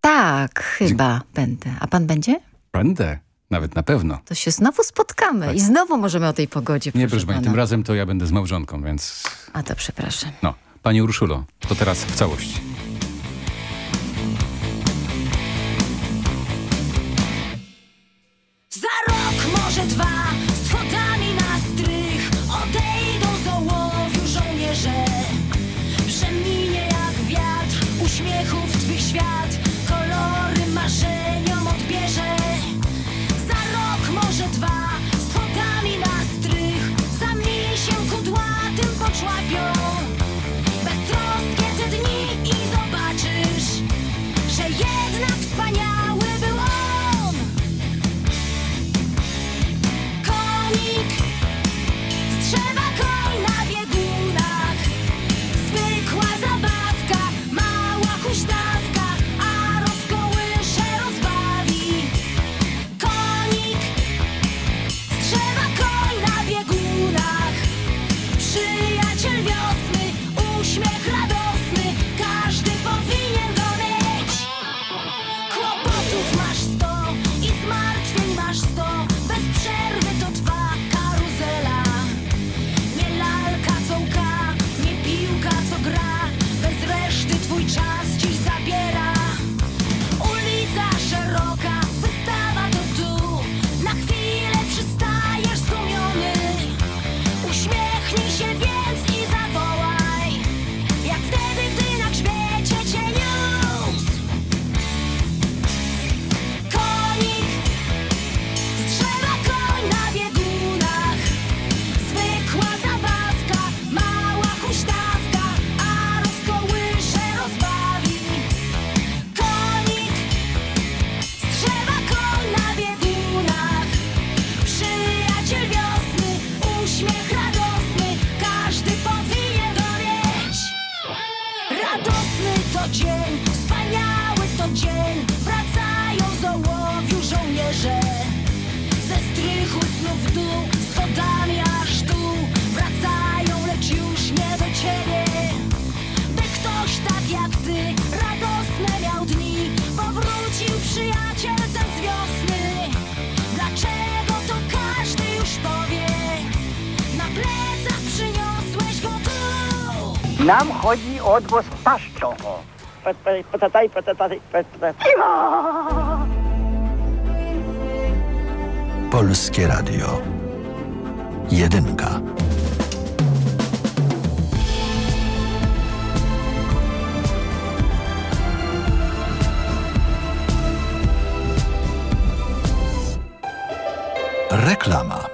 [SPEAKER 23] Tak, chyba będę. A pan będzie?
[SPEAKER 17] Będę. Nawet na pewno.
[SPEAKER 23] To się znowu spotkamy i znowu możemy o tej pogodzie,
[SPEAKER 17] Nie,
[SPEAKER 23] proszę
[SPEAKER 17] proszę pani,
[SPEAKER 23] pana.
[SPEAKER 17] tym razem to ja będę z małżonką, więc...
[SPEAKER 23] A to przepraszam.
[SPEAKER 17] No, pani Urszulo, to teraz w całości.
[SPEAKER 44] Dzień, wspaniały to dzień. Wracają z ołowiu żołnierze. Ze strychu snów w dół, schodami aż tu Wracają, lecz już nie do ciebie. By ktoś tak jak ty, radosne miał dni Powrócił przyjaciel ten z wiosny. Dlaczego to każdy już powie? Na plecach przyniosłeś go tu.
[SPEAKER 41] Nam chodzi o odwoz paszczą. Patataj, patataj, patataj.
[SPEAKER 10] Polskie Radio. Jedynka. Reklama.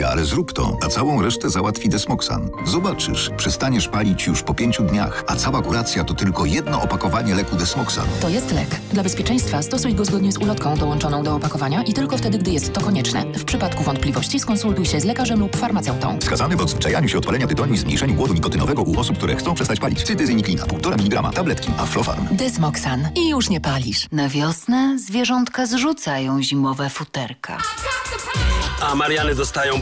[SPEAKER 45] ale zrób to, a całą resztę załatwi Desmoxan. Zobaczysz, przestaniesz palić już po pięciu dniach, a cała kuracja to tylko jedno opakowanie leku Desmoxan.
[SPEAKER 46] To jest lek. Dla bezpieczeństwa stosuj go zgodnie z ulotką dołączoną do opakowania i tylko wtedy, gdy jest to konieczne. W przypadku wątpliwości skonsultuj się z lekarzem lub farmaceutą.
[SPEAKER 45] Wskazany w odzwyczajaniu się od palenia tytoniu i zmniejszeniu głodu nikotynowego u osób, które chcą przestać palić. Cytyzyniklina, 1,5 mg, tabletki, Aflofarm.
[SPEAKER 46] Desmoxan. I już nie palisz.
[SPEAKER 17] Na wiosnę zwierzątka zrzucają zimowe futerka.
[SPEAKER 47] A Mariany dostają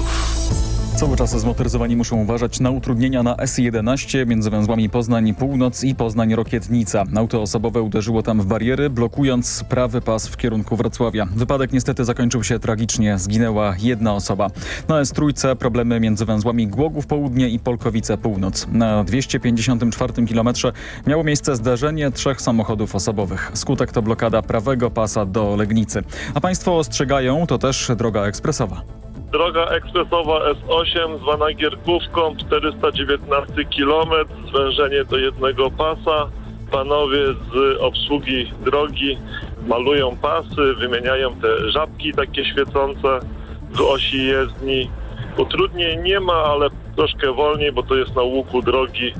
[SPEAKER 48] Cały czas zmotoryzowani muszą uważać na utrudnienia na S11 między węzłami Poznań Północ i Poznań Rokietnica. Auto osobowe uderzyło tam w bariery, blokując prawy pas w kierunku Wrocławia. Wypadek niestety zakończył się tragicznie. Zginęła jedna osoba. Na S3 problemy między węzłami Głogów Południe i Polkowice Północ. Na 254 km miało miejsce zdarzenie trzech samochodów osobowych. Skutek to blokada prawego pasa do Legnicy. A państwo ostrzegają, to też droga ekspresowa.
[SPEAKER 49] Droga ekspresowa S8 zwana Gierkówką, 419 km, zwężenie do jednego pasa. Panowie z obsługi drogi malują pasy, wymieniają te żabki takie świecące w osi jezdni. Utrudnień nie ma, ale troszkę wolniej, bo to jest na łuku drogi,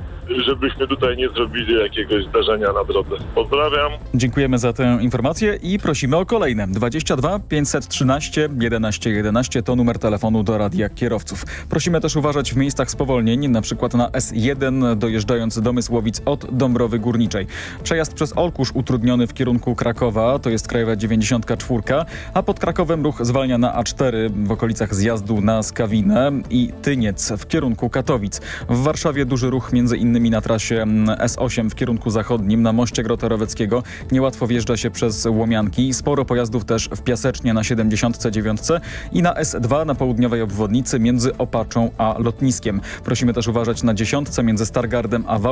[SPEAKER 49] żebyśmy tutaj nie zrobili jakiegoś zdarzenia na drodze. Pozdrawiam.
[SPEAKER 48] Dziękujemy za tę informację i prosimy o kolejne. 22 513 11 11 to numer telefonu do radia kierowców. Prosimy też uważać w miejscach spowolnień, na przykład na S1 dojeżdżając do Mysłowic od Dąbrowy Górniczej. Przejazd przez Olkusz utrudniony w kierunku Krakowa, to jest Krajowa 94, a pod Krakowem ruch zwalnia na A4 w okolicach zjazdu na Skawinę i Tyniec w kierunku Katowic. W Warszawie duży ruch między innymi na trasie mm, S8 w kierunku zachodnim na moście Grota-Roweckiego. Niełatwo wjeżdża się przez Łomianki. Sporo pojazdów też w Piasecznie na 79 i na S2 na południowej obwodnicy między Opaczą a Lotniskiem. Prosimy też uważać na dziesiątce między Stargardem a Wałcz